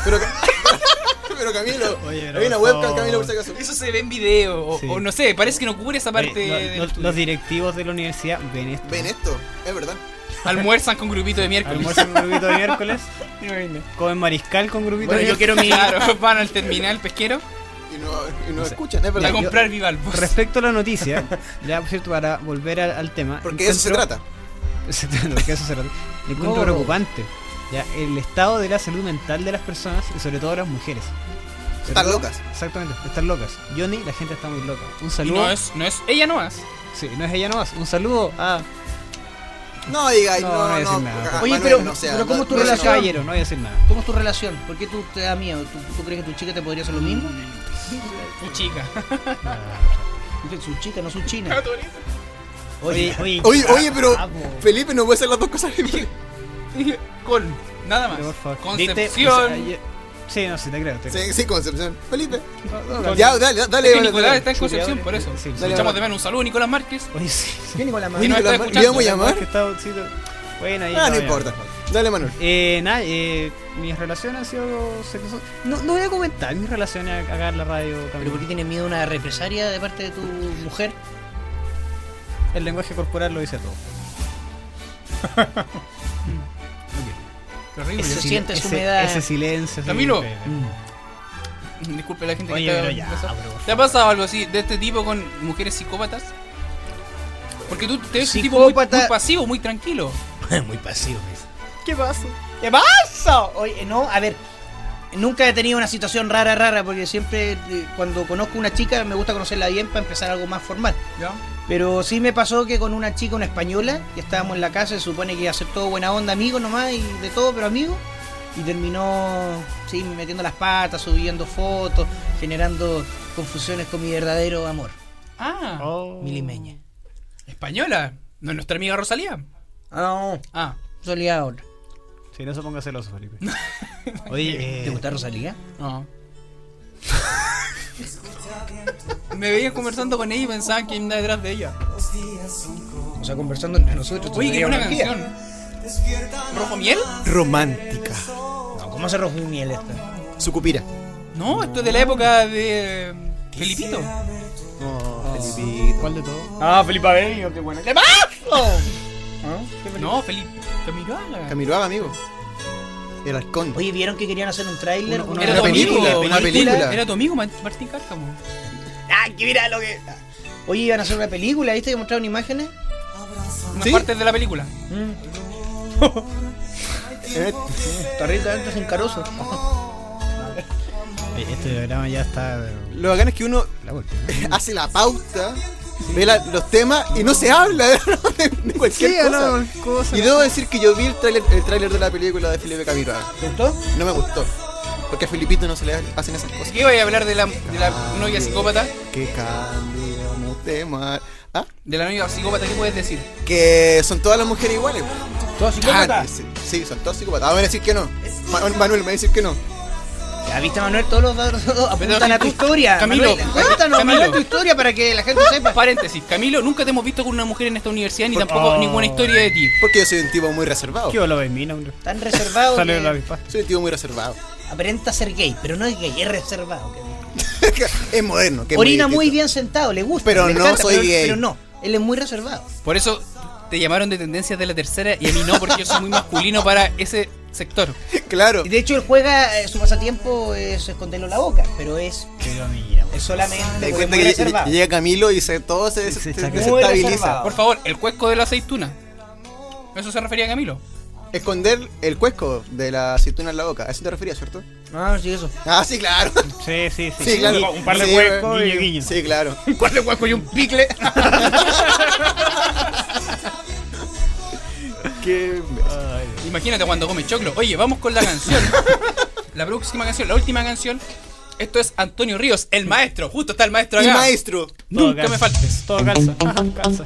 pero, pero Camilo, Oye, pero hay una webcam. Camilo, por si acaso. Eso se ve en video. O, Sí. o no sé, parece que no cubre esa parte Oye, del los- los, estudio. los directivos de la universidad ven esto. Ven esto, es verdad. Almuerzan con grupito de miércoles. Almuerzan con grupito de miércoles. Comen mariscal con grupito Bueno, de yo quiero mi. Claro, van al terminal pesquero Y no, y no escuchan, es verdad. a comprar Vivalvos. Respecto a la noticia, ya por cierto, para volver al, al tema. Porque de eso se trata. Porque eso se trata. Le encuentro No. preocupante. ya, el estado de la salud mental de las personas y sobre todo de las mujeres. Sobre Están todo- locas. Exactamente, están locas. Johnny, la gente está muy loca. Un Y saludo. no es, no es ella no es. Sí, no es ella nomás. Un saludo a. No diga, No, no, no voy a no. decir nada. Oye, Manuel, pero- no sea, pero ¿cómo no- es tu no- No, relación? caballero, no voy a decir nada. ¿Cómo es tu relación? ¿Por qué tú te da miedo? ¿Tú, tú crees que tu chica te podría hacer lo mismo? Tu chica. Dije, Su chica, no su china. Oye, oye, Oye, oye, pero Vamos. Felipe no puede hacer las dos cosas. Con nada más. Pero por favor. Concepción. Sí, no, sí, te creo. Te creo. Sí, sí, Concepción. Felipe. No, no, Ya, dale, Es dale. que dale, Nicolás dale. está en Concepción, por eso. Sí, echamos de menos un saludo Nicolás Márquez. Oye, sí. ¿Qué Nicolás escuchando. ¿le vamos a llamar? Que Bueno, ahí Ah, no importa. Dale, Manuel. Eh, nada, eh, mis relaciones han sido No, no voy a comentar mis relaciones acá en la radio. ¿Pero Camilo. por qué tienes miedo a una represalia de parte de tu mujer? El lenguaje corporal lo dice todo. Terrible. Se Ese- siente su ese- humedad. Ese silencio. Camilo. increíble. Disculpe la gente Oye, que está pero ya, pero por ¿Te ha pasado algo así de este tipo con mujeres psicópatas? Porque tú te ves un tipo muy, pasivo, muy tranquilo. Muy pasivo. ¿Qué pasa? ¿Qué pasa? Oye, no, a ver. Nunca he tenido una situación rara, rara, porque siempre eh, cuando conozco una chica me gusta conocerla bien para empezar algo más formal. ¿Ya? Pero sí me pasó que con una chica, una española, que estábamos en la casa, se supone que iba a ser todo buena onda, amigos nomás, y de todo, pero amigos. Y terminó, sí, metiendo las patas, subiendo fotos, generando confusiones con mi verdadero amor, Ah, Oh. Milimeña. española. ¿No es nuestra amiga Rosalía? Ah, no, Ah, Rosalía ahora. Sí, no se ponga celoso, Felipe. Oye, ¿Te eh, gusta Rosalía? no. Me veían conversando con ella y pensaban que anda detrás de ella. O sea, conversando entre nosotros. Oye, qué sería buena canción. ¿Rojo miel? Romántica. No, ¿cómo se rojo miel esta? Sucupira. No, esto es de la época de Felipito. Oh, Felipito. ¿cuál de todo? Ah, Felipe Abello, qué bueno. ¿Qué pasó? No, Felipe Camiroaga. Camiroaga, amigo. El halcón. Oye, ¿vieron que querían hacer un tráiler? Una- Era una tu amigo, película, una película. Era tu amigo Ma- Martín Cárcamo. Ah, que mira lo que... Oye, iban a hacer una película, ¿viste? Que mostraron imágenes. Unas ¿Sí? partes de la película. Eh, Está rico, antes en carozo. Este programa ya está. Lo bacán es que uno La hace la pauta, ve la- los temas y no se habla de, de cualquier cosa. Y debo decir que yo vi el tráiler el tráiler de la película de Felipe Camiroaga. ¿Te gustó? No me gustó. Porque a Felipito no se le hacen esas cosas. ¿Qué iba a hablar de la, de la novia psicópata? Que cambiamos tema. ¿Ah? De la novia psicópata, ¿qué puedes decir? Que son todas las mujeres iguales. ¿Todas Ah, psicópatas? sí, sí, son todas psicópatas. Ah, van a decir que no. Ma- Manuel me va a decir que no. Ya viste, Manuel, todos los datos apuntan a tu historia. Camilo, Manuel, cuéntanos, Camilo. Manuel, tu historia para que la gente sepa. Paréntesis, Camilo, nunca te hemos visto con una mujer en esta universidad ni Por- tampoco Oh. ninguna historia de ti. Porque yo soy un tipo muy reservado. ¿Qué mina, hombre? Tan reservado Sale que la avispa. Soy un tipo muy reservado. aparenta ser gay, pero no es gay, es reservado. es moderno. que es Orina muy distinto. bien sentado, le gusta. Pero le no encanta, soy pero, gay. Pero no, él es muy reservado. Por eso te llamaron de tendencias de la tercera y a mí no, porque yo soy muy masculino para ese sector. Claro. Y de hecho, él juega, eh, su pasatiempo es esconderlo en la boca, pero es, Pero mira, es solamente Te cuenta que llega Camilo y se, todo se, se, Se se echa- Muy desestabiliza. reservado. Por favor, el cuesco de la aceituna. Eso se refería a Camilo. Esconder el cuesco de la aceituna en la boca. A eso te referías, ¿cierto? Ah, sí, eso. Ah, sí, claro. Sí, sí, sí. Sí, claro. Un par de Sí, huecos guiño, y guiño. Sí, claro. Un cuarto de hueco y un picle. Qué Imagínate cuando come choclo. Oye, vamos con la canción. La próxima canción, la última canción. Esto es Antonio Ríos, el maestro. Justo está el maestro acá. maestro. Todo Nunca calza. me faltes. Todo calza.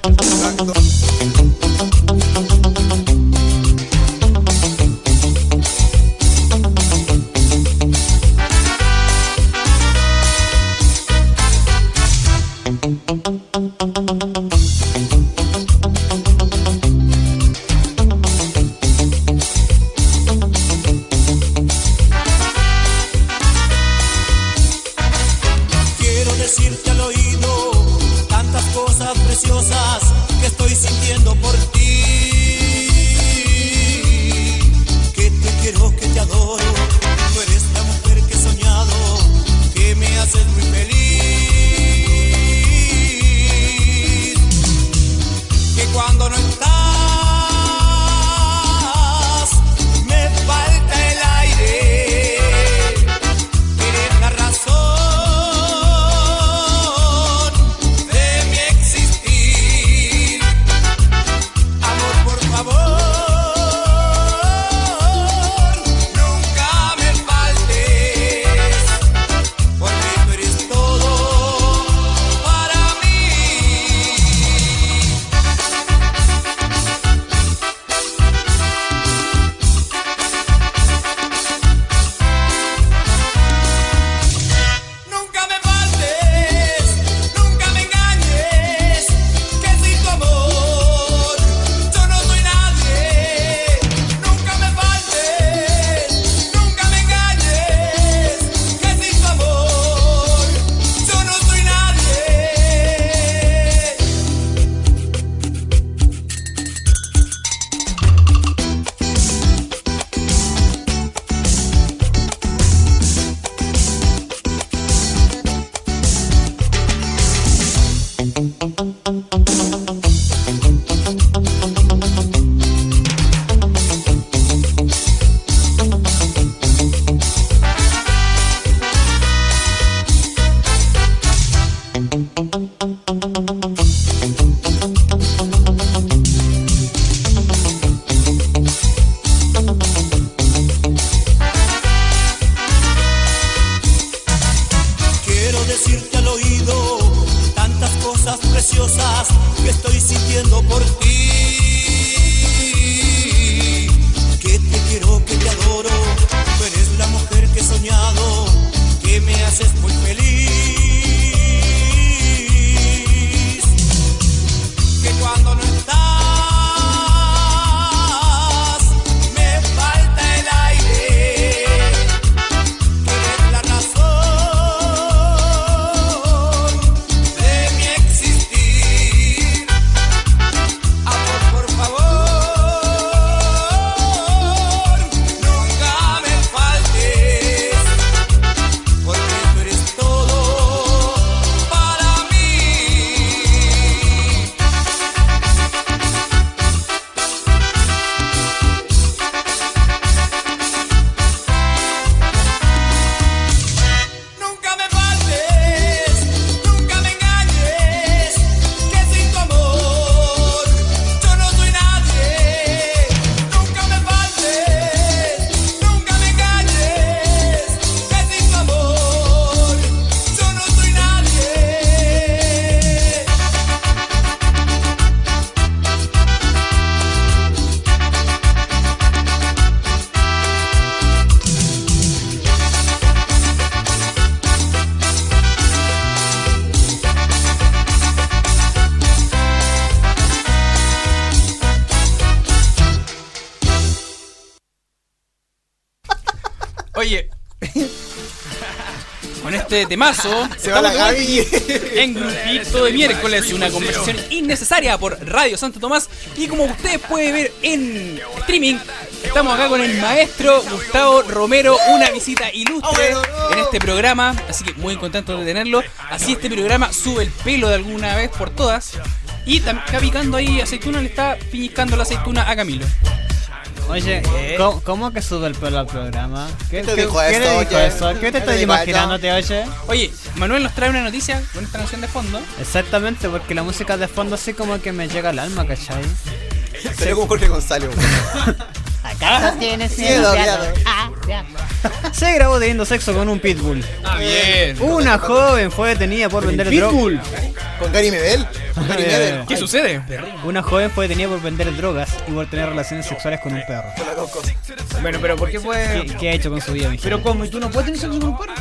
Oye. Con este temazo, Se va la Gaby. en Grupito de miércoles, una conversación innecesaria por Radio Santo Tomás. Y como ustedes pueden ver en streaming, estamos acá con el maestro Gustavo Romero, una visita ilustre en este programa. Así que muy contento de tenerlo. Así este programa sube el pelo de alguna vez por todas. Y está picando ahí aceituna, le está piñicando la aceituna a Camilo. Oye, ¿cómo, cómo que sube el pelo al programa? ¿Qué, te dijo qué le dijo oye? eso? ¿Qué te ¿Qué te estás imaginándote, oye? Oye, Manuel nos trae una noticia con esta canción de fondo. Exactamente, porque la música de fondo así como que me llega al alma, ¿cachai? Salió como Jorge González. ¿Acaso tienes miedo? Ah. Se grabó teniendo sexo con un pitbull. Ah, bien. Una joven fue detenida por vender drogas. Con Gary Medel. ¿Qué sucede? Una joven fue detenida por vender drogas y por tener relaciones sexuales con un perro. Bueno, pero ¿por qué fue.? ¿Qué, qué ha hecho con su vida, mijo? Pero ¿cómo? ¿Y tú no puedes tener sexo con un perro?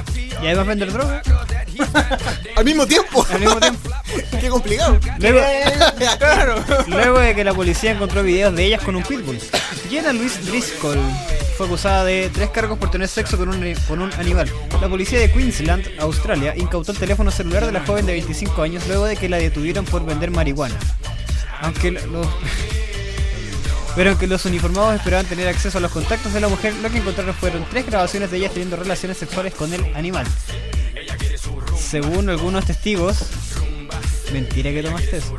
¿Y además vender drogas? Al mismo tiempo. Al mismo tiempo. Qué complicado. Luego, claro. luego de que la policía encontró videos de ellas con un pitbull. Jenna Louise Driscoll fue acusada de tres cargos por tener sexo con un, con un animal. La policía de Queensland, Australia, incautó el teléfono celular de la joven de 25 años luego de que la detuvieron por vender marihuana. Aunque lo- los... Pero aunque los uniformados esperaban tener acceso a los contactos de la mujer, lo que encontraron fueron tres grabaciones de ellas teniendo relaciones sexuales con el animal. Según algunos testigos... Mentira que tomaste eso.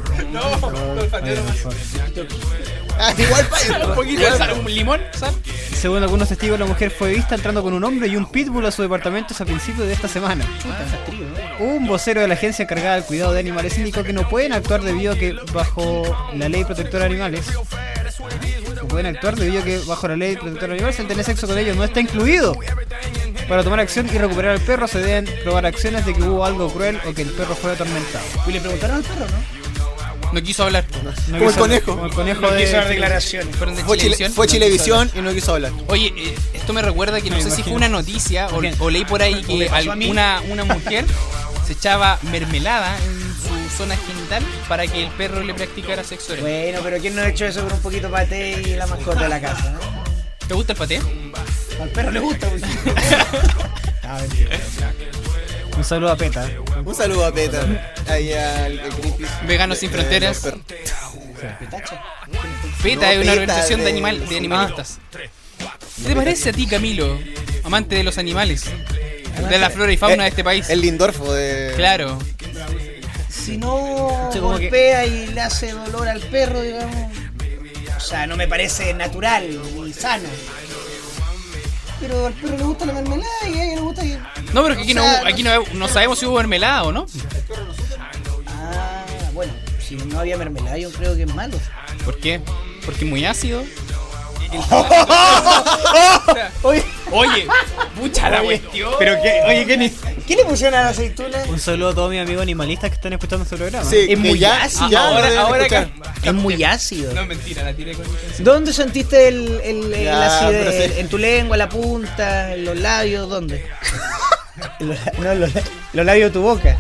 Ah, igual pa- Un poquito de sal, un limón, sal. Según algunos testigos, la mujer fue vista entrando con un hombre y un pitbull a su departamento a principios de esta semana. Un vocero de la agencia encargada del cuidado de animales indicó que no pueden actuar debido a que bajo la ley protectora de animales no pueden actuar debido a que bajo la ley protectora de animales el tener sexo con ellos no está incluido. Para tomar acción y recuperar al perro se deben probar acciones de que hubo algo cruel o que el perro fue atormentado. Y le preguntaron al perro, ¿no? No quiso hablar. No Como el quiso- conejo. Como el conejo No de... quiso dar declaraciones. Fueron de Fue, Chile, fue No Chilevisión y no quiso hablar. Oye, eh, esto me recuerda que no sé si fue una noticia o, leí por ahí que pasó a al- mí. una, una mujer se echaba mermelada en su zona genital para que el perro le practicara sexo oral. Bueno, pero ¿quién no ha hecho eso con un poquito de paté y la mascota de la casa? ¿no? ¿Te gusta el paté? Al perro le gusta. pues. Un saludo a Peta. Un saludo a. Ahí al Greenpeace. Veganos sin fronteras. PETA No, es una PETA organización de, de- animal, de animalistas. ¿Qué te parece a ti, Camilo? Amante de los animales. De la flora y fauna Eh, de este país. El Lindorfo de. Claro. si no que- golpea y le hace dolor al perro, digamos. O sea, no me parece natural ni sano. Pero al perro le gusta la mermelada y a ella le gusta que. No, pero que aquí, O sea, no, aquí no, no sabemos si hubo mermelada o no. Ah, bueno, si no había mermelada, yo creo que es malo. ¿Por qué? Porque es muy ácido. Oye, Oye, mucha la cuestión. Pero que, oye, ¿qué, ¿qué le pusieron a la aceituna? Un saludo a todos mis amigos animalistas que están escuchando este programa. Sí, Es que muy ya, ácido. ya ahora, ahora acá. Es muy ácido. No, mentira, la tiré con. ¿Dónde sentiste el, el, el sí. ¿En tu lengua, la punta, en los labios? ¿Dónde? Los, no, los, los labios de tu boca.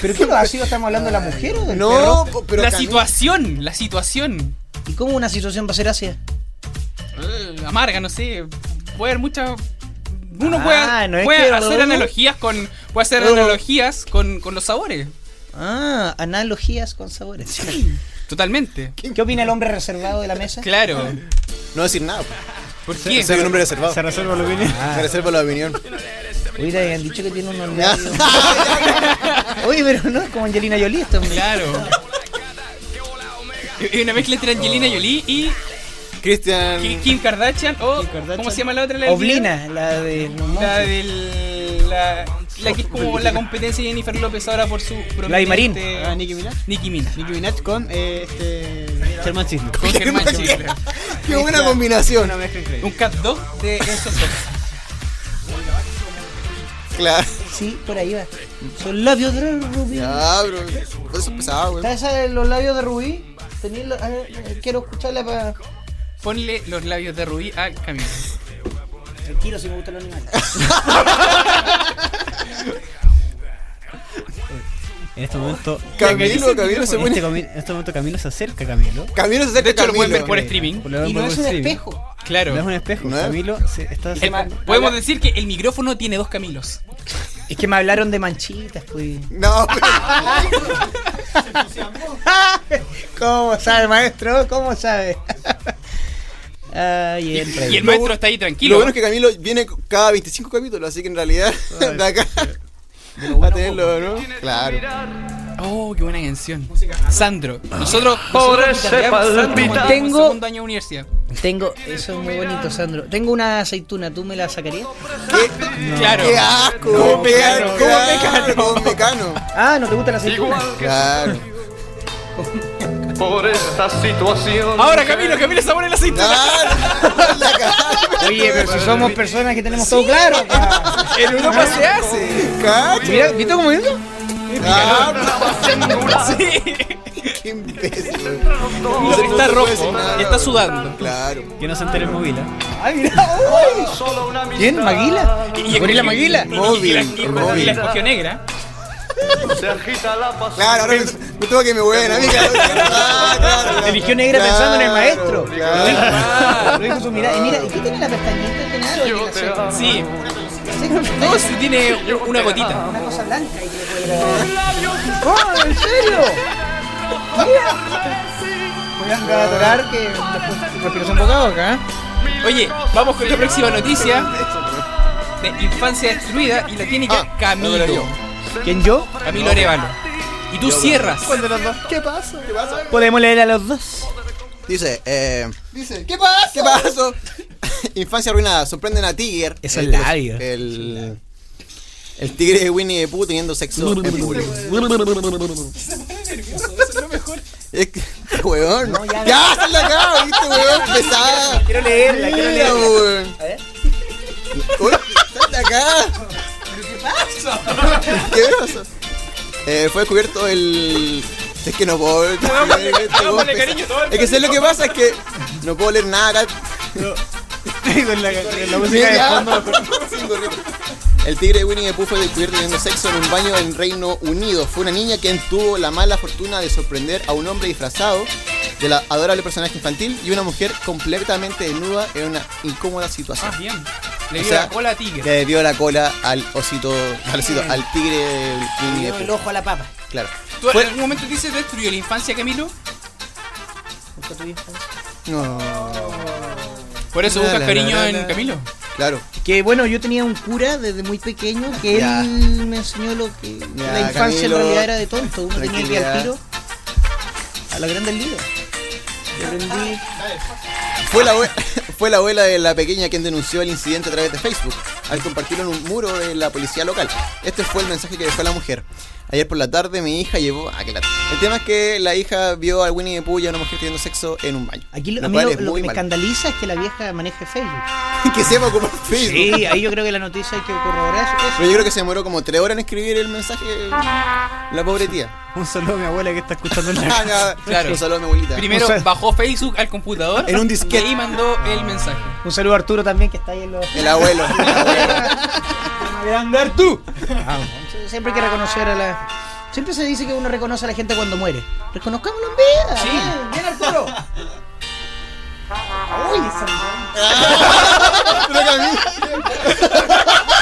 ¿Pero qué ácido estamos hablando de la mujer o del No, perro? pero la situación, la situación. ¿Y cómo una situación va a ser ácida? Eh, amarga, no sé. Puede haber muchas. Uno Ah, puede, no es puede que- hacer analogías con. Puede hacer Oh. analogías con, con los sabores. Ah, analogías con sabores. Totalmente. ¿Qué opina el hombre reservado de la mesa? Claro. No decir nada. ¿Por Soy qué? un hombre reservado. Se reserva la opinión. Me reservo la opinión. Oye, te habían dicho que tiene unos labios. Oye, pero no es como Angelina Jolie hombre. Claro. Y una mezcla entre Angelina Jolie y Cristian. Ki- Kim Kardashian o. Kardashian. ¿Cómo se llama la otra? La del Oblina, la de. La del. La, la que es como la competencia de Jennifer López ahora por su. La Marín. Ah, Nicki Minaj. Nicki Minaj. Nicki Minaj con eh, este. Germán Cisne. Con Germán Chisler. Qué buena combinación. Una mezcla increíble. Un cat dog de esos dos. Claro. Sí, por ahí va. Son labios de rubí. Ya, bro. Por eso es pesado, güey. ¿Está esa de los labios de rubí? Tenía ver, eh, quiero escucharla para. Ponle los labios de rubí a Camilo. Tranquilo si me gustan los animales. En este momento. Camilo, Camilo se pone. este, en este momento Camilo se acerca a Camilo. Camilo se De acerca hecho, a lo pueden ver Camilo. por streaming. Lo y no es un streaming. espejo. Claro. No es un espejo. ¿No es? Camilo se está El- acercando. podemos decir que el micrófono tiene dos Camilos. Es que me hablaron de manchitas, pues. No, pero. ¿Cómo sabe, maestro? ¿Cómo sabe? Ay, entra Y el maestro está ahí tranquilo. Lo bueno es que Camilo viene cada 25 capítulos, así que en realidad de acá va a tenerlo, ¿no? Claro. Oh, qué buena canción. Sandro. Nosotros. guitarreamos Sandro Tengo- segundo año de universidad. Tengo, eso es muy bonito, Sandro. Tengo una aceituna, ¿tú me la sacarías? Claro. ¡Qué asco! Como ¡Qué mecano, asco! como Claro, como mecano. Ah, ¿no te gusta la aceituna? Claro. Por esta situación. Ahora Camilo, Camilo se pone la cara. Oye, pero si somos personas que tenemos todo claro. En Europa se hace. Cacho. Mira, ¿viste cómo es eso? Sí. qué imbécil. Está rojo y está sudando. Claro. Que no se entere el móvil. ¿eh? Ay, mira. uy. ¿Quién? ¿Maguila? Y, ¿Gorila Maguila? Móvil. y la escogió negra. Se agita la pasión. Claro, ahora me, me tengo que me hueven a mí, claro. Ah, claro. Eligió negra pensando en el maestro. Claro. Lo dijo su mirada. Y mira, ¿y qué tiene la pestañita? ¿Tiene algo? Yo Tiene te la amo. Sí. No, si tiene una gotita. Una cosa blanca ahí que le puede grabar. ¡Oh, en serio! Mira. Voy a atorar que respiración boca a boca, ¿eh? Oye, vamos con la próxima noticia. De infancia destruida y la tiene que Ah, Camilo. No lo ¿Quién yo? Camilo Arevalo. Y tú cierras. ¿Qué pasa? ¿Qué pasa? Podemos leer a los dos. Dice, eh. Dice, ¿qué pasa? ¿Qué pasó? Infancia arruinada. Sorprenden a Tiger. Eso el, es labio. El. El tigre de Winnie the Pooh teniendo sexo en público. Es que, weón. ya, ya, sal de acá, viste, weón. Pesada. Quiero leerla, quiero Mira, leerla. weón. A ver. Uy, sal de acá. ¿Qué pasa? Eh, fue descubierto el. Es que no puedo. pesa- cariño todo el Es que sé lo que pasa, es que no puedo leer nada acá. con la, con la música de Ya. fondo. Sí, correcto. El tigre de Winnie the Pooh fue descubierto teniendo sexo en un baño en Reino Unido. Fue una niña quien tuvo la mala fortuna de sorprender a un hombre disfrazado de la adorable personaje infantil y una mujer completamente desnuda en una incómoda situación. Ah, bien. Le O dio sea, la cola a Tigre. Le dio la cola al osito, al osito, al tigre Winnie Dio the el ojo a la papa. Claro. ¿Tú Fue- en algún momento dices destruyó la infancia, Camilo? No. Por eso buscas cariño la, la, en. Camilo. Claro. Que bueno, yo tenía un cura desde muy pequeño que Ya. él me enseñó lo que Ya, la infancia Camilo, en realidad era de tonto. Uno tenía que ir al tiro a la grande liga. Yo aprendí. Fue la, abue- fue la abuela de la pequeña quien denunció el incidente a través de Facebook al compartirlo en un muro de la policía local. Este fue el mensaje que dejó la mujer. Ayer por la tarde mi hija llevó... Ah, qué lata. El tema es que la hija vio a Winnie the Pooh y a una mujer teniendo sexo en un baño. Aquí lo, a mí que me escandaliza es que la vieja maneje Facebook. que sepa ocupar Facebook. Sí, ahí yo creo que la noticia hay que corroborar eso. Pero yo creo que se demoró como tres horas en escribir el mensaje. La pobre tía. Un saludo a mi abuela que está escuchando en Ah, la no, Claro. Un saludo a mi abuelita. Primero O sea- bajó Facebook al computador En un y disquete. ahí mandó el mensaje. Un saludo a Arturo también que está ahí en los. El abuelo. ¡Grande Arturo! Siempre hay que reconocer a la. Siempre se dice que uno reconoce a la gente cuando muere. Reconozcámoslo en vida. Sí. Bien, bien, Arturo. Uy, esa-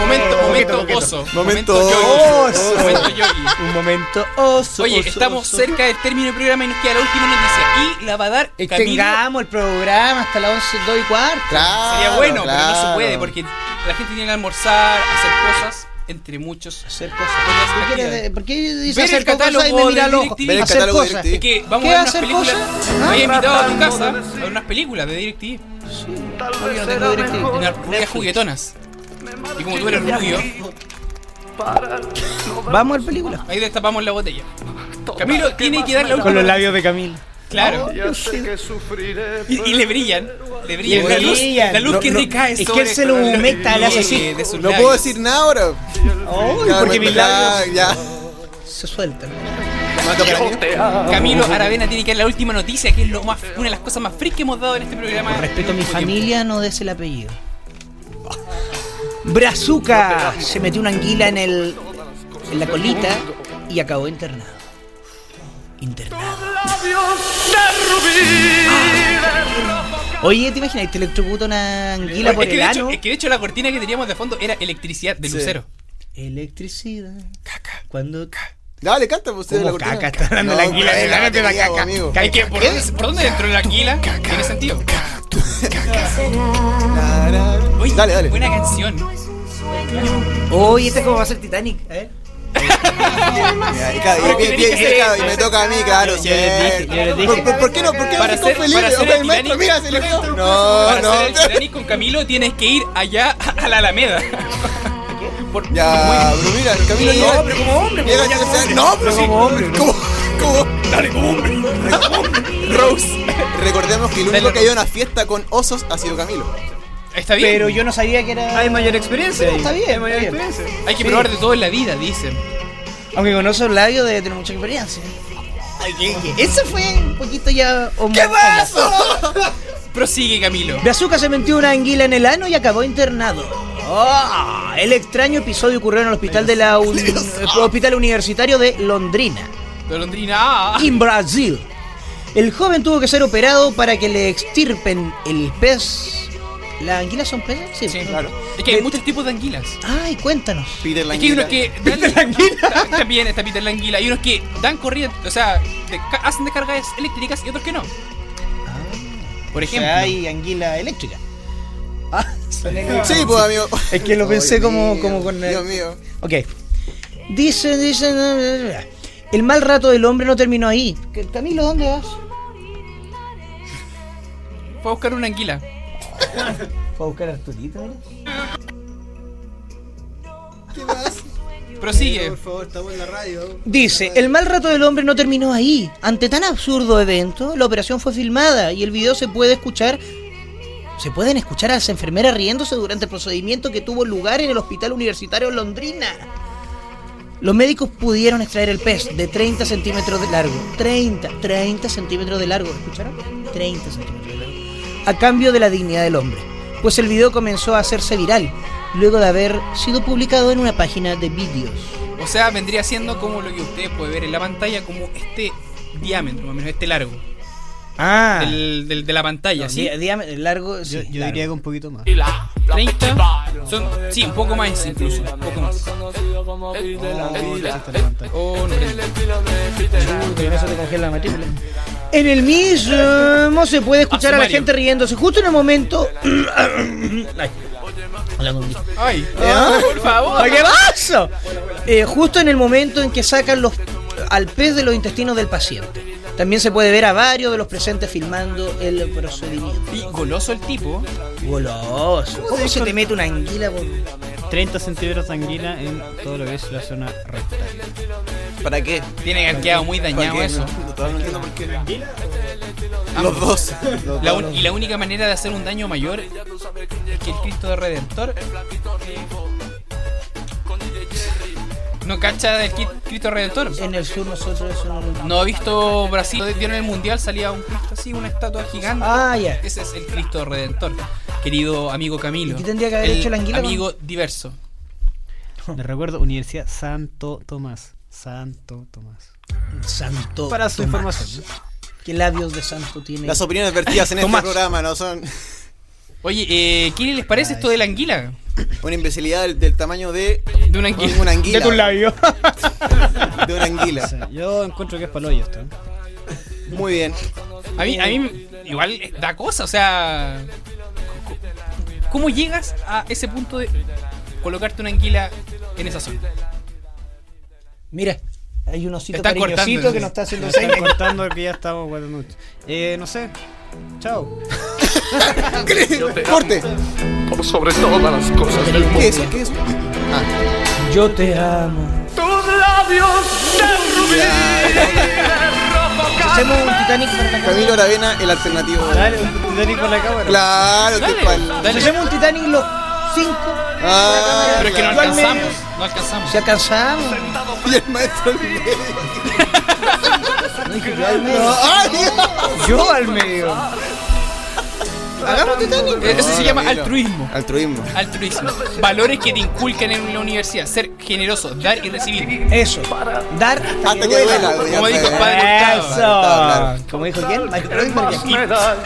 Momento, momento poquito. oso. Momento oso. Momento yogi. Un momento oso. Oye, oso, estamos oso. cerca del término del programa y nos queda la última noticia. Y la va a dar Camilo. El programa hasta las 11, 2 y cuarto. Claro, Sería bueno, pero no se claro. puede porque la gente tiene que almorzar, hacer cosas, entre muchos. Hacer cosas. ¿Por qué, actividades. le- ¿Por qué dice Ver hacer el catálogo cosas y me mira de al ojo? DirecTV. Ver el Hacer catálogo de cosas. Es que vamos ¿Qué a ver unas hacer películas. cosas? Me había invitado a tu casa a ver unas películas de DirecTV. Yo no tengo DirecTV. Unas juguetonas. Y como tú eres rubio, Vamos al película. ahí destapamos la botella. Camilo tiene que dar la última. Con los labios de Camilo. Claro. Ya sé que sufriré. Y, y le brillan. Le brillan. Le La luz, la luz No, que no, recae es que él se lo humecta, le hace así. pliegue de sus No labios. puedo decir nada ahora. Ya, porque mis labios ya. se sueltan. A. Camilo Aravena tiene que dar la última noticia, que es lo más, una de las cosas más freak que hemos dado en este programa. Con respeto a mi familia, no des el apellido. Brazuca se metió una anguila en el en la colita y acabó internado. Internado. Oye, ¿te imaginas? Te electrocuta una anguila por es, que el de hecho, ano. es que de hecho la cortina que teníamos de fondo era electricidad de Sí. lucero. Electricidad. Caca. Cuando Dale, canta pues, usted de la ¿Cómo cortina. caca? Está hablando la anguila de la de caca. amigo. Es que, ¿por, dónde, ¿Por dónde entró la anguila? Tiene sentido. Oye, Dale, dale. Buena canción. Oye, este es como va a ser Titanic. A ver. Y me toca a mí, claro. ¿Por, por, por qué no? ¿Por qué Para no ser- Felipe? para ser el maestro, Titanic- mira, se le No, Para no. hacer el Titanic con Camilo tienes que ir allá a la Alameda. Por- Ya, pero mira, el Camilo No, llega. pero como hombre, hombre. No, pero como hombre, Como, como. Dale como hombre. Rose. Recordemos que el único que ha ido a una fiesta con osos ha sido Camilo. Está bien. Pero yo no sabía que era. Hay mayor experiencia. Ahí. está bien, Hay mayor está bien. experiencia. Hay que Sí. probar de todo en la vida, dicen. Aunque con esos labios debe tener mucha experiencia. Ay, Ese fue un poquito ya. ¿Qué pasó? Prosigue, Camilo. Brazuca se metió una anguila en el ano y acabó internado. Ah, el extraño episodio ocurrió en el hospital de la hospital universitario de Londrina, De Londrina. ah. en Brasil. El joven tuvo que ser operado para que le extirpen el pez. ¿Las anguilas son peces? Sí, Sí, claro. Es que hay muchos tipos de anguilas. Ay, cuéntanos. Peter Es que hay unos que. Dan, También está Peter la anguila. Hay unos que dan corriente, o sea, hacen descargas eléctricas y otros que no. Por O ejemplo. sea, hay anguila eléctrica. Ah, son eléctricas. Sí, pues, amigo. Es que lo pensé Dios como, mío, como con el- Dios mío. Ok. Dice, dice. El mal rato del hombre no terminó ahí. Camilo, ¿dónde vas? Fue a buscar una anguila. Fue a buscar a Arturito. ¿Qué más? Prosigue. favor, estamos en la radio. Dice, el mal rato del hombre no terminó ahí. Ante tan absurdo evento, la operación fue filmada y el video se puede escuchar. Se pueden escuchar a las enfermeras riéndose durante el procedimiento que tuvo lugar en el hospital universitario Londrina. Los médicos pudieron extraer el pez de 30 centímetros de largo. 30, 30 centímetros de largo. ¿Escucharon? 30 centímetros de largo. A cambio de la dignidad del hombre. Pues el video comenzó a hacerse viral, luego de haber sido publicado en una página de vídeos. O sea, vendría siendo como lo que ustedes pueden ver en la pantalla, como este diámetro, más o menos, este largo. Ah. Del, del- de la pantalla, ¿sí? Diámetro largo, Yo, sí, yo largo. diría que un poquito más. 30. Son, sí, un poco más incluso. Un poco más. Oh, existe la pantalla. Oh, no eso te congela la matrícula. En el mismo se puede escuchar a la gente riéndose justo en el momento. Ay. Ay, ¿Ah? por favor. ¿Qué pasa? Eh, justo en el momento en que sacan los al pez de los intestinos del paciente. También se puede ver a varios de los presentes filmando el procedimiento. Y goloso el tipo. Goloso. ¿Cómo se te mete una anguila por 30 centímetros de anguila en todo lo que es la zona rectal. ¿Para qué? Tiene que haber quedado muy ¿Para dañado eso. Los dos. La un- y la única manera de hacer un daño mayor es que el Cristo de Redentor no cacha del Cristo Redentor. En el sur nosotros eso no lo No he visto Brasil, vieron en el mundial salía un Cristo así, una estatua gigante. Ah, ya. Ese es el Cristo Redentor, querido amigo Camilo. ¿Y qué tendría que haber El hecho la anguila con- Amigo diverso. Les recuerdo, Universidad Santo Tomás. Santo Tomás. Santo. Para su Tomás. información. ¿Qué labios de santo tiene? Las opiniones vertidas en este programa no son Oye, eh, ¿qué les parece esto de la anguila? una imbecilidad del, del tamaño de De una anguila. una anguila. De tu labio. De una anguila. O sea, yo encuentro que es paloyo esto. ¿eh? Muy bien. A mí, a mí igual da cosa, o sea. ¿Cómo llegas a ese punto de colocarte una anguila en esa zona? Mira, hay un osito Están cariñosito cortando, que nos está haciendo están señas. cortando que ya estamos noches. Eh, no sé. Chao. Corte. Por sobre todas las cosas del mundo. ¿Qué es eso? ¿Qué es? Ah, Yo te amo. Tus labios de rubí. Hacemos un Titanic para la cámara. Camilo Aravena, el alternativo. Dale, un Titanic por la cámara. Claro, Dale, que pal. dale. Hacemos un Titanic los cinco. Ah, Pero es que no alcanzamos, no alcanzamos. Si alcanzamos. Y el maestro medio. No dije yo al medio. No, ¡Ay, Dios! Yo al medio. Hagamos Titanic. Eh, Eso se llama altruismo. Altruismo. Altruismo. Valores que te inculcan en la universidad. Ser generoso, dar y recibir. Eso. Dar hasta, Hasta que duela. Como dijo el Eh, padre claro. Eso. Como dijo quién?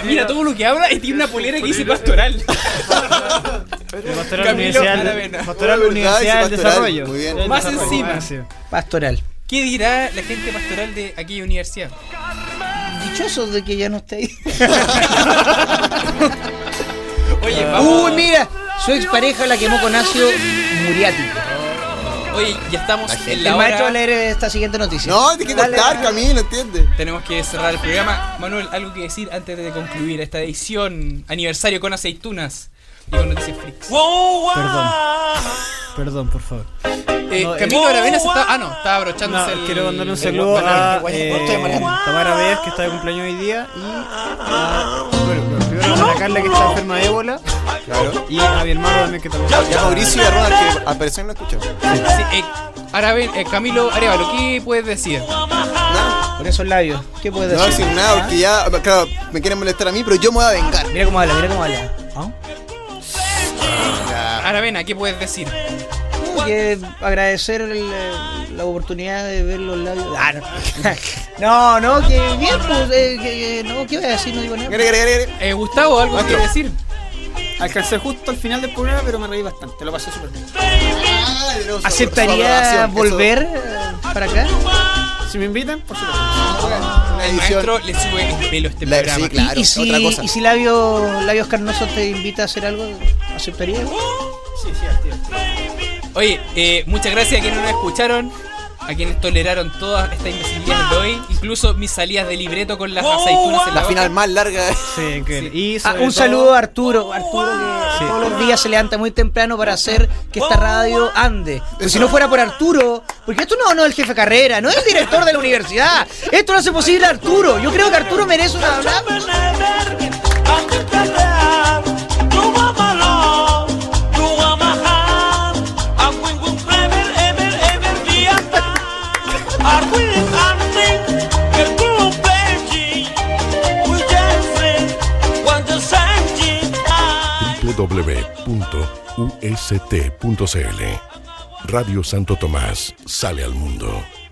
Mira todo lo que habla y tiene una polera que dice pastoral. Pastoral Camilo Universidad. Pastoral Universidad del. Desarrollo. Muy bien. Del Más encima. Ah. Pastoral. ¿Qué dirá la gente pastoral de aquella universidad? Dichosos de que ya no esté ahí. Oye, vamos. Uy, mira. Su expareja la quemó con ácido muriático. Oye, ya estamos en la El maestro va a hora. leer esta siguiente noticia. No, hay que Dale. cortar, Camilo, ¿entiendes? Tenemos que cerrar el programa. Manuel, algo que decir antes de concluir esta edición aniversario con aceitunas y con noticias freaks. Perdón. Perdón, por favor. Eh, No, Camilo Aravena se está. Ah, no, estaba abrochándose el. Quiero mandarle un el saludo a Bueno, eh. Tamara Vélez, que está de cumpleaños hoy día, y a, bueno, primero a la Carla, que está enferma de ébola, Claro. y a mi hermano también, que también Ya Mauricio y a Ronald, que al parecer no escuchan. Sí, eh, Araven- eh, Camilo Arevalo, ¿qué puedes decir? Nada. Con esos labios. ¿Qué puedes No voy a decir? decir nada porque ya, claro, me quieren molestar a mí, pero yo me voy a vengar. Mira cómo habla, mira cómo habla. ¿Ah? Aravena, ¿qué puedes decir? Que agradecer el, eh, la oportunidad de ver los labios. Ah, no. no, no, que bien, pues. eh, que, que- no, ¿qué voy a decir? No digo nada. Eh, Gustavo, ¿algo que decir? Alcancé justo al final del programa, pero me reí bastante. Lo pasé súper bien. Ah, ¿Aceptaría volver eh, para acá? Si me invitan, por supuesto. Una El edición. maestro le sube el pelo a este La- programa. sí, claro, y, y si, otra cosa. y si Labios, Labios Carnoso te invita a hacer algo, ¿aceptaría? Oye, eh, muchas gracias a quienes nos escucharon, a quienes toleraron todas estas imbecilidades de hoy, incluso mis salidas de libreto con las aceitunas en la, La final boca. más larga. Sí, increíble. Y Ah, un todo- saludo a Arturo. Arturo que todos los días se levanta muy temprano para hacer que esta radio ande. Porque si no fuera por Arturo, porque esto no, no es el jefe de carrera, no es el director de la universidad. Esto lo hace posible Arturo. Yo creo que Arturo merece una aplauso. www.ust.cl Radio Santo Tomás sale al mundo.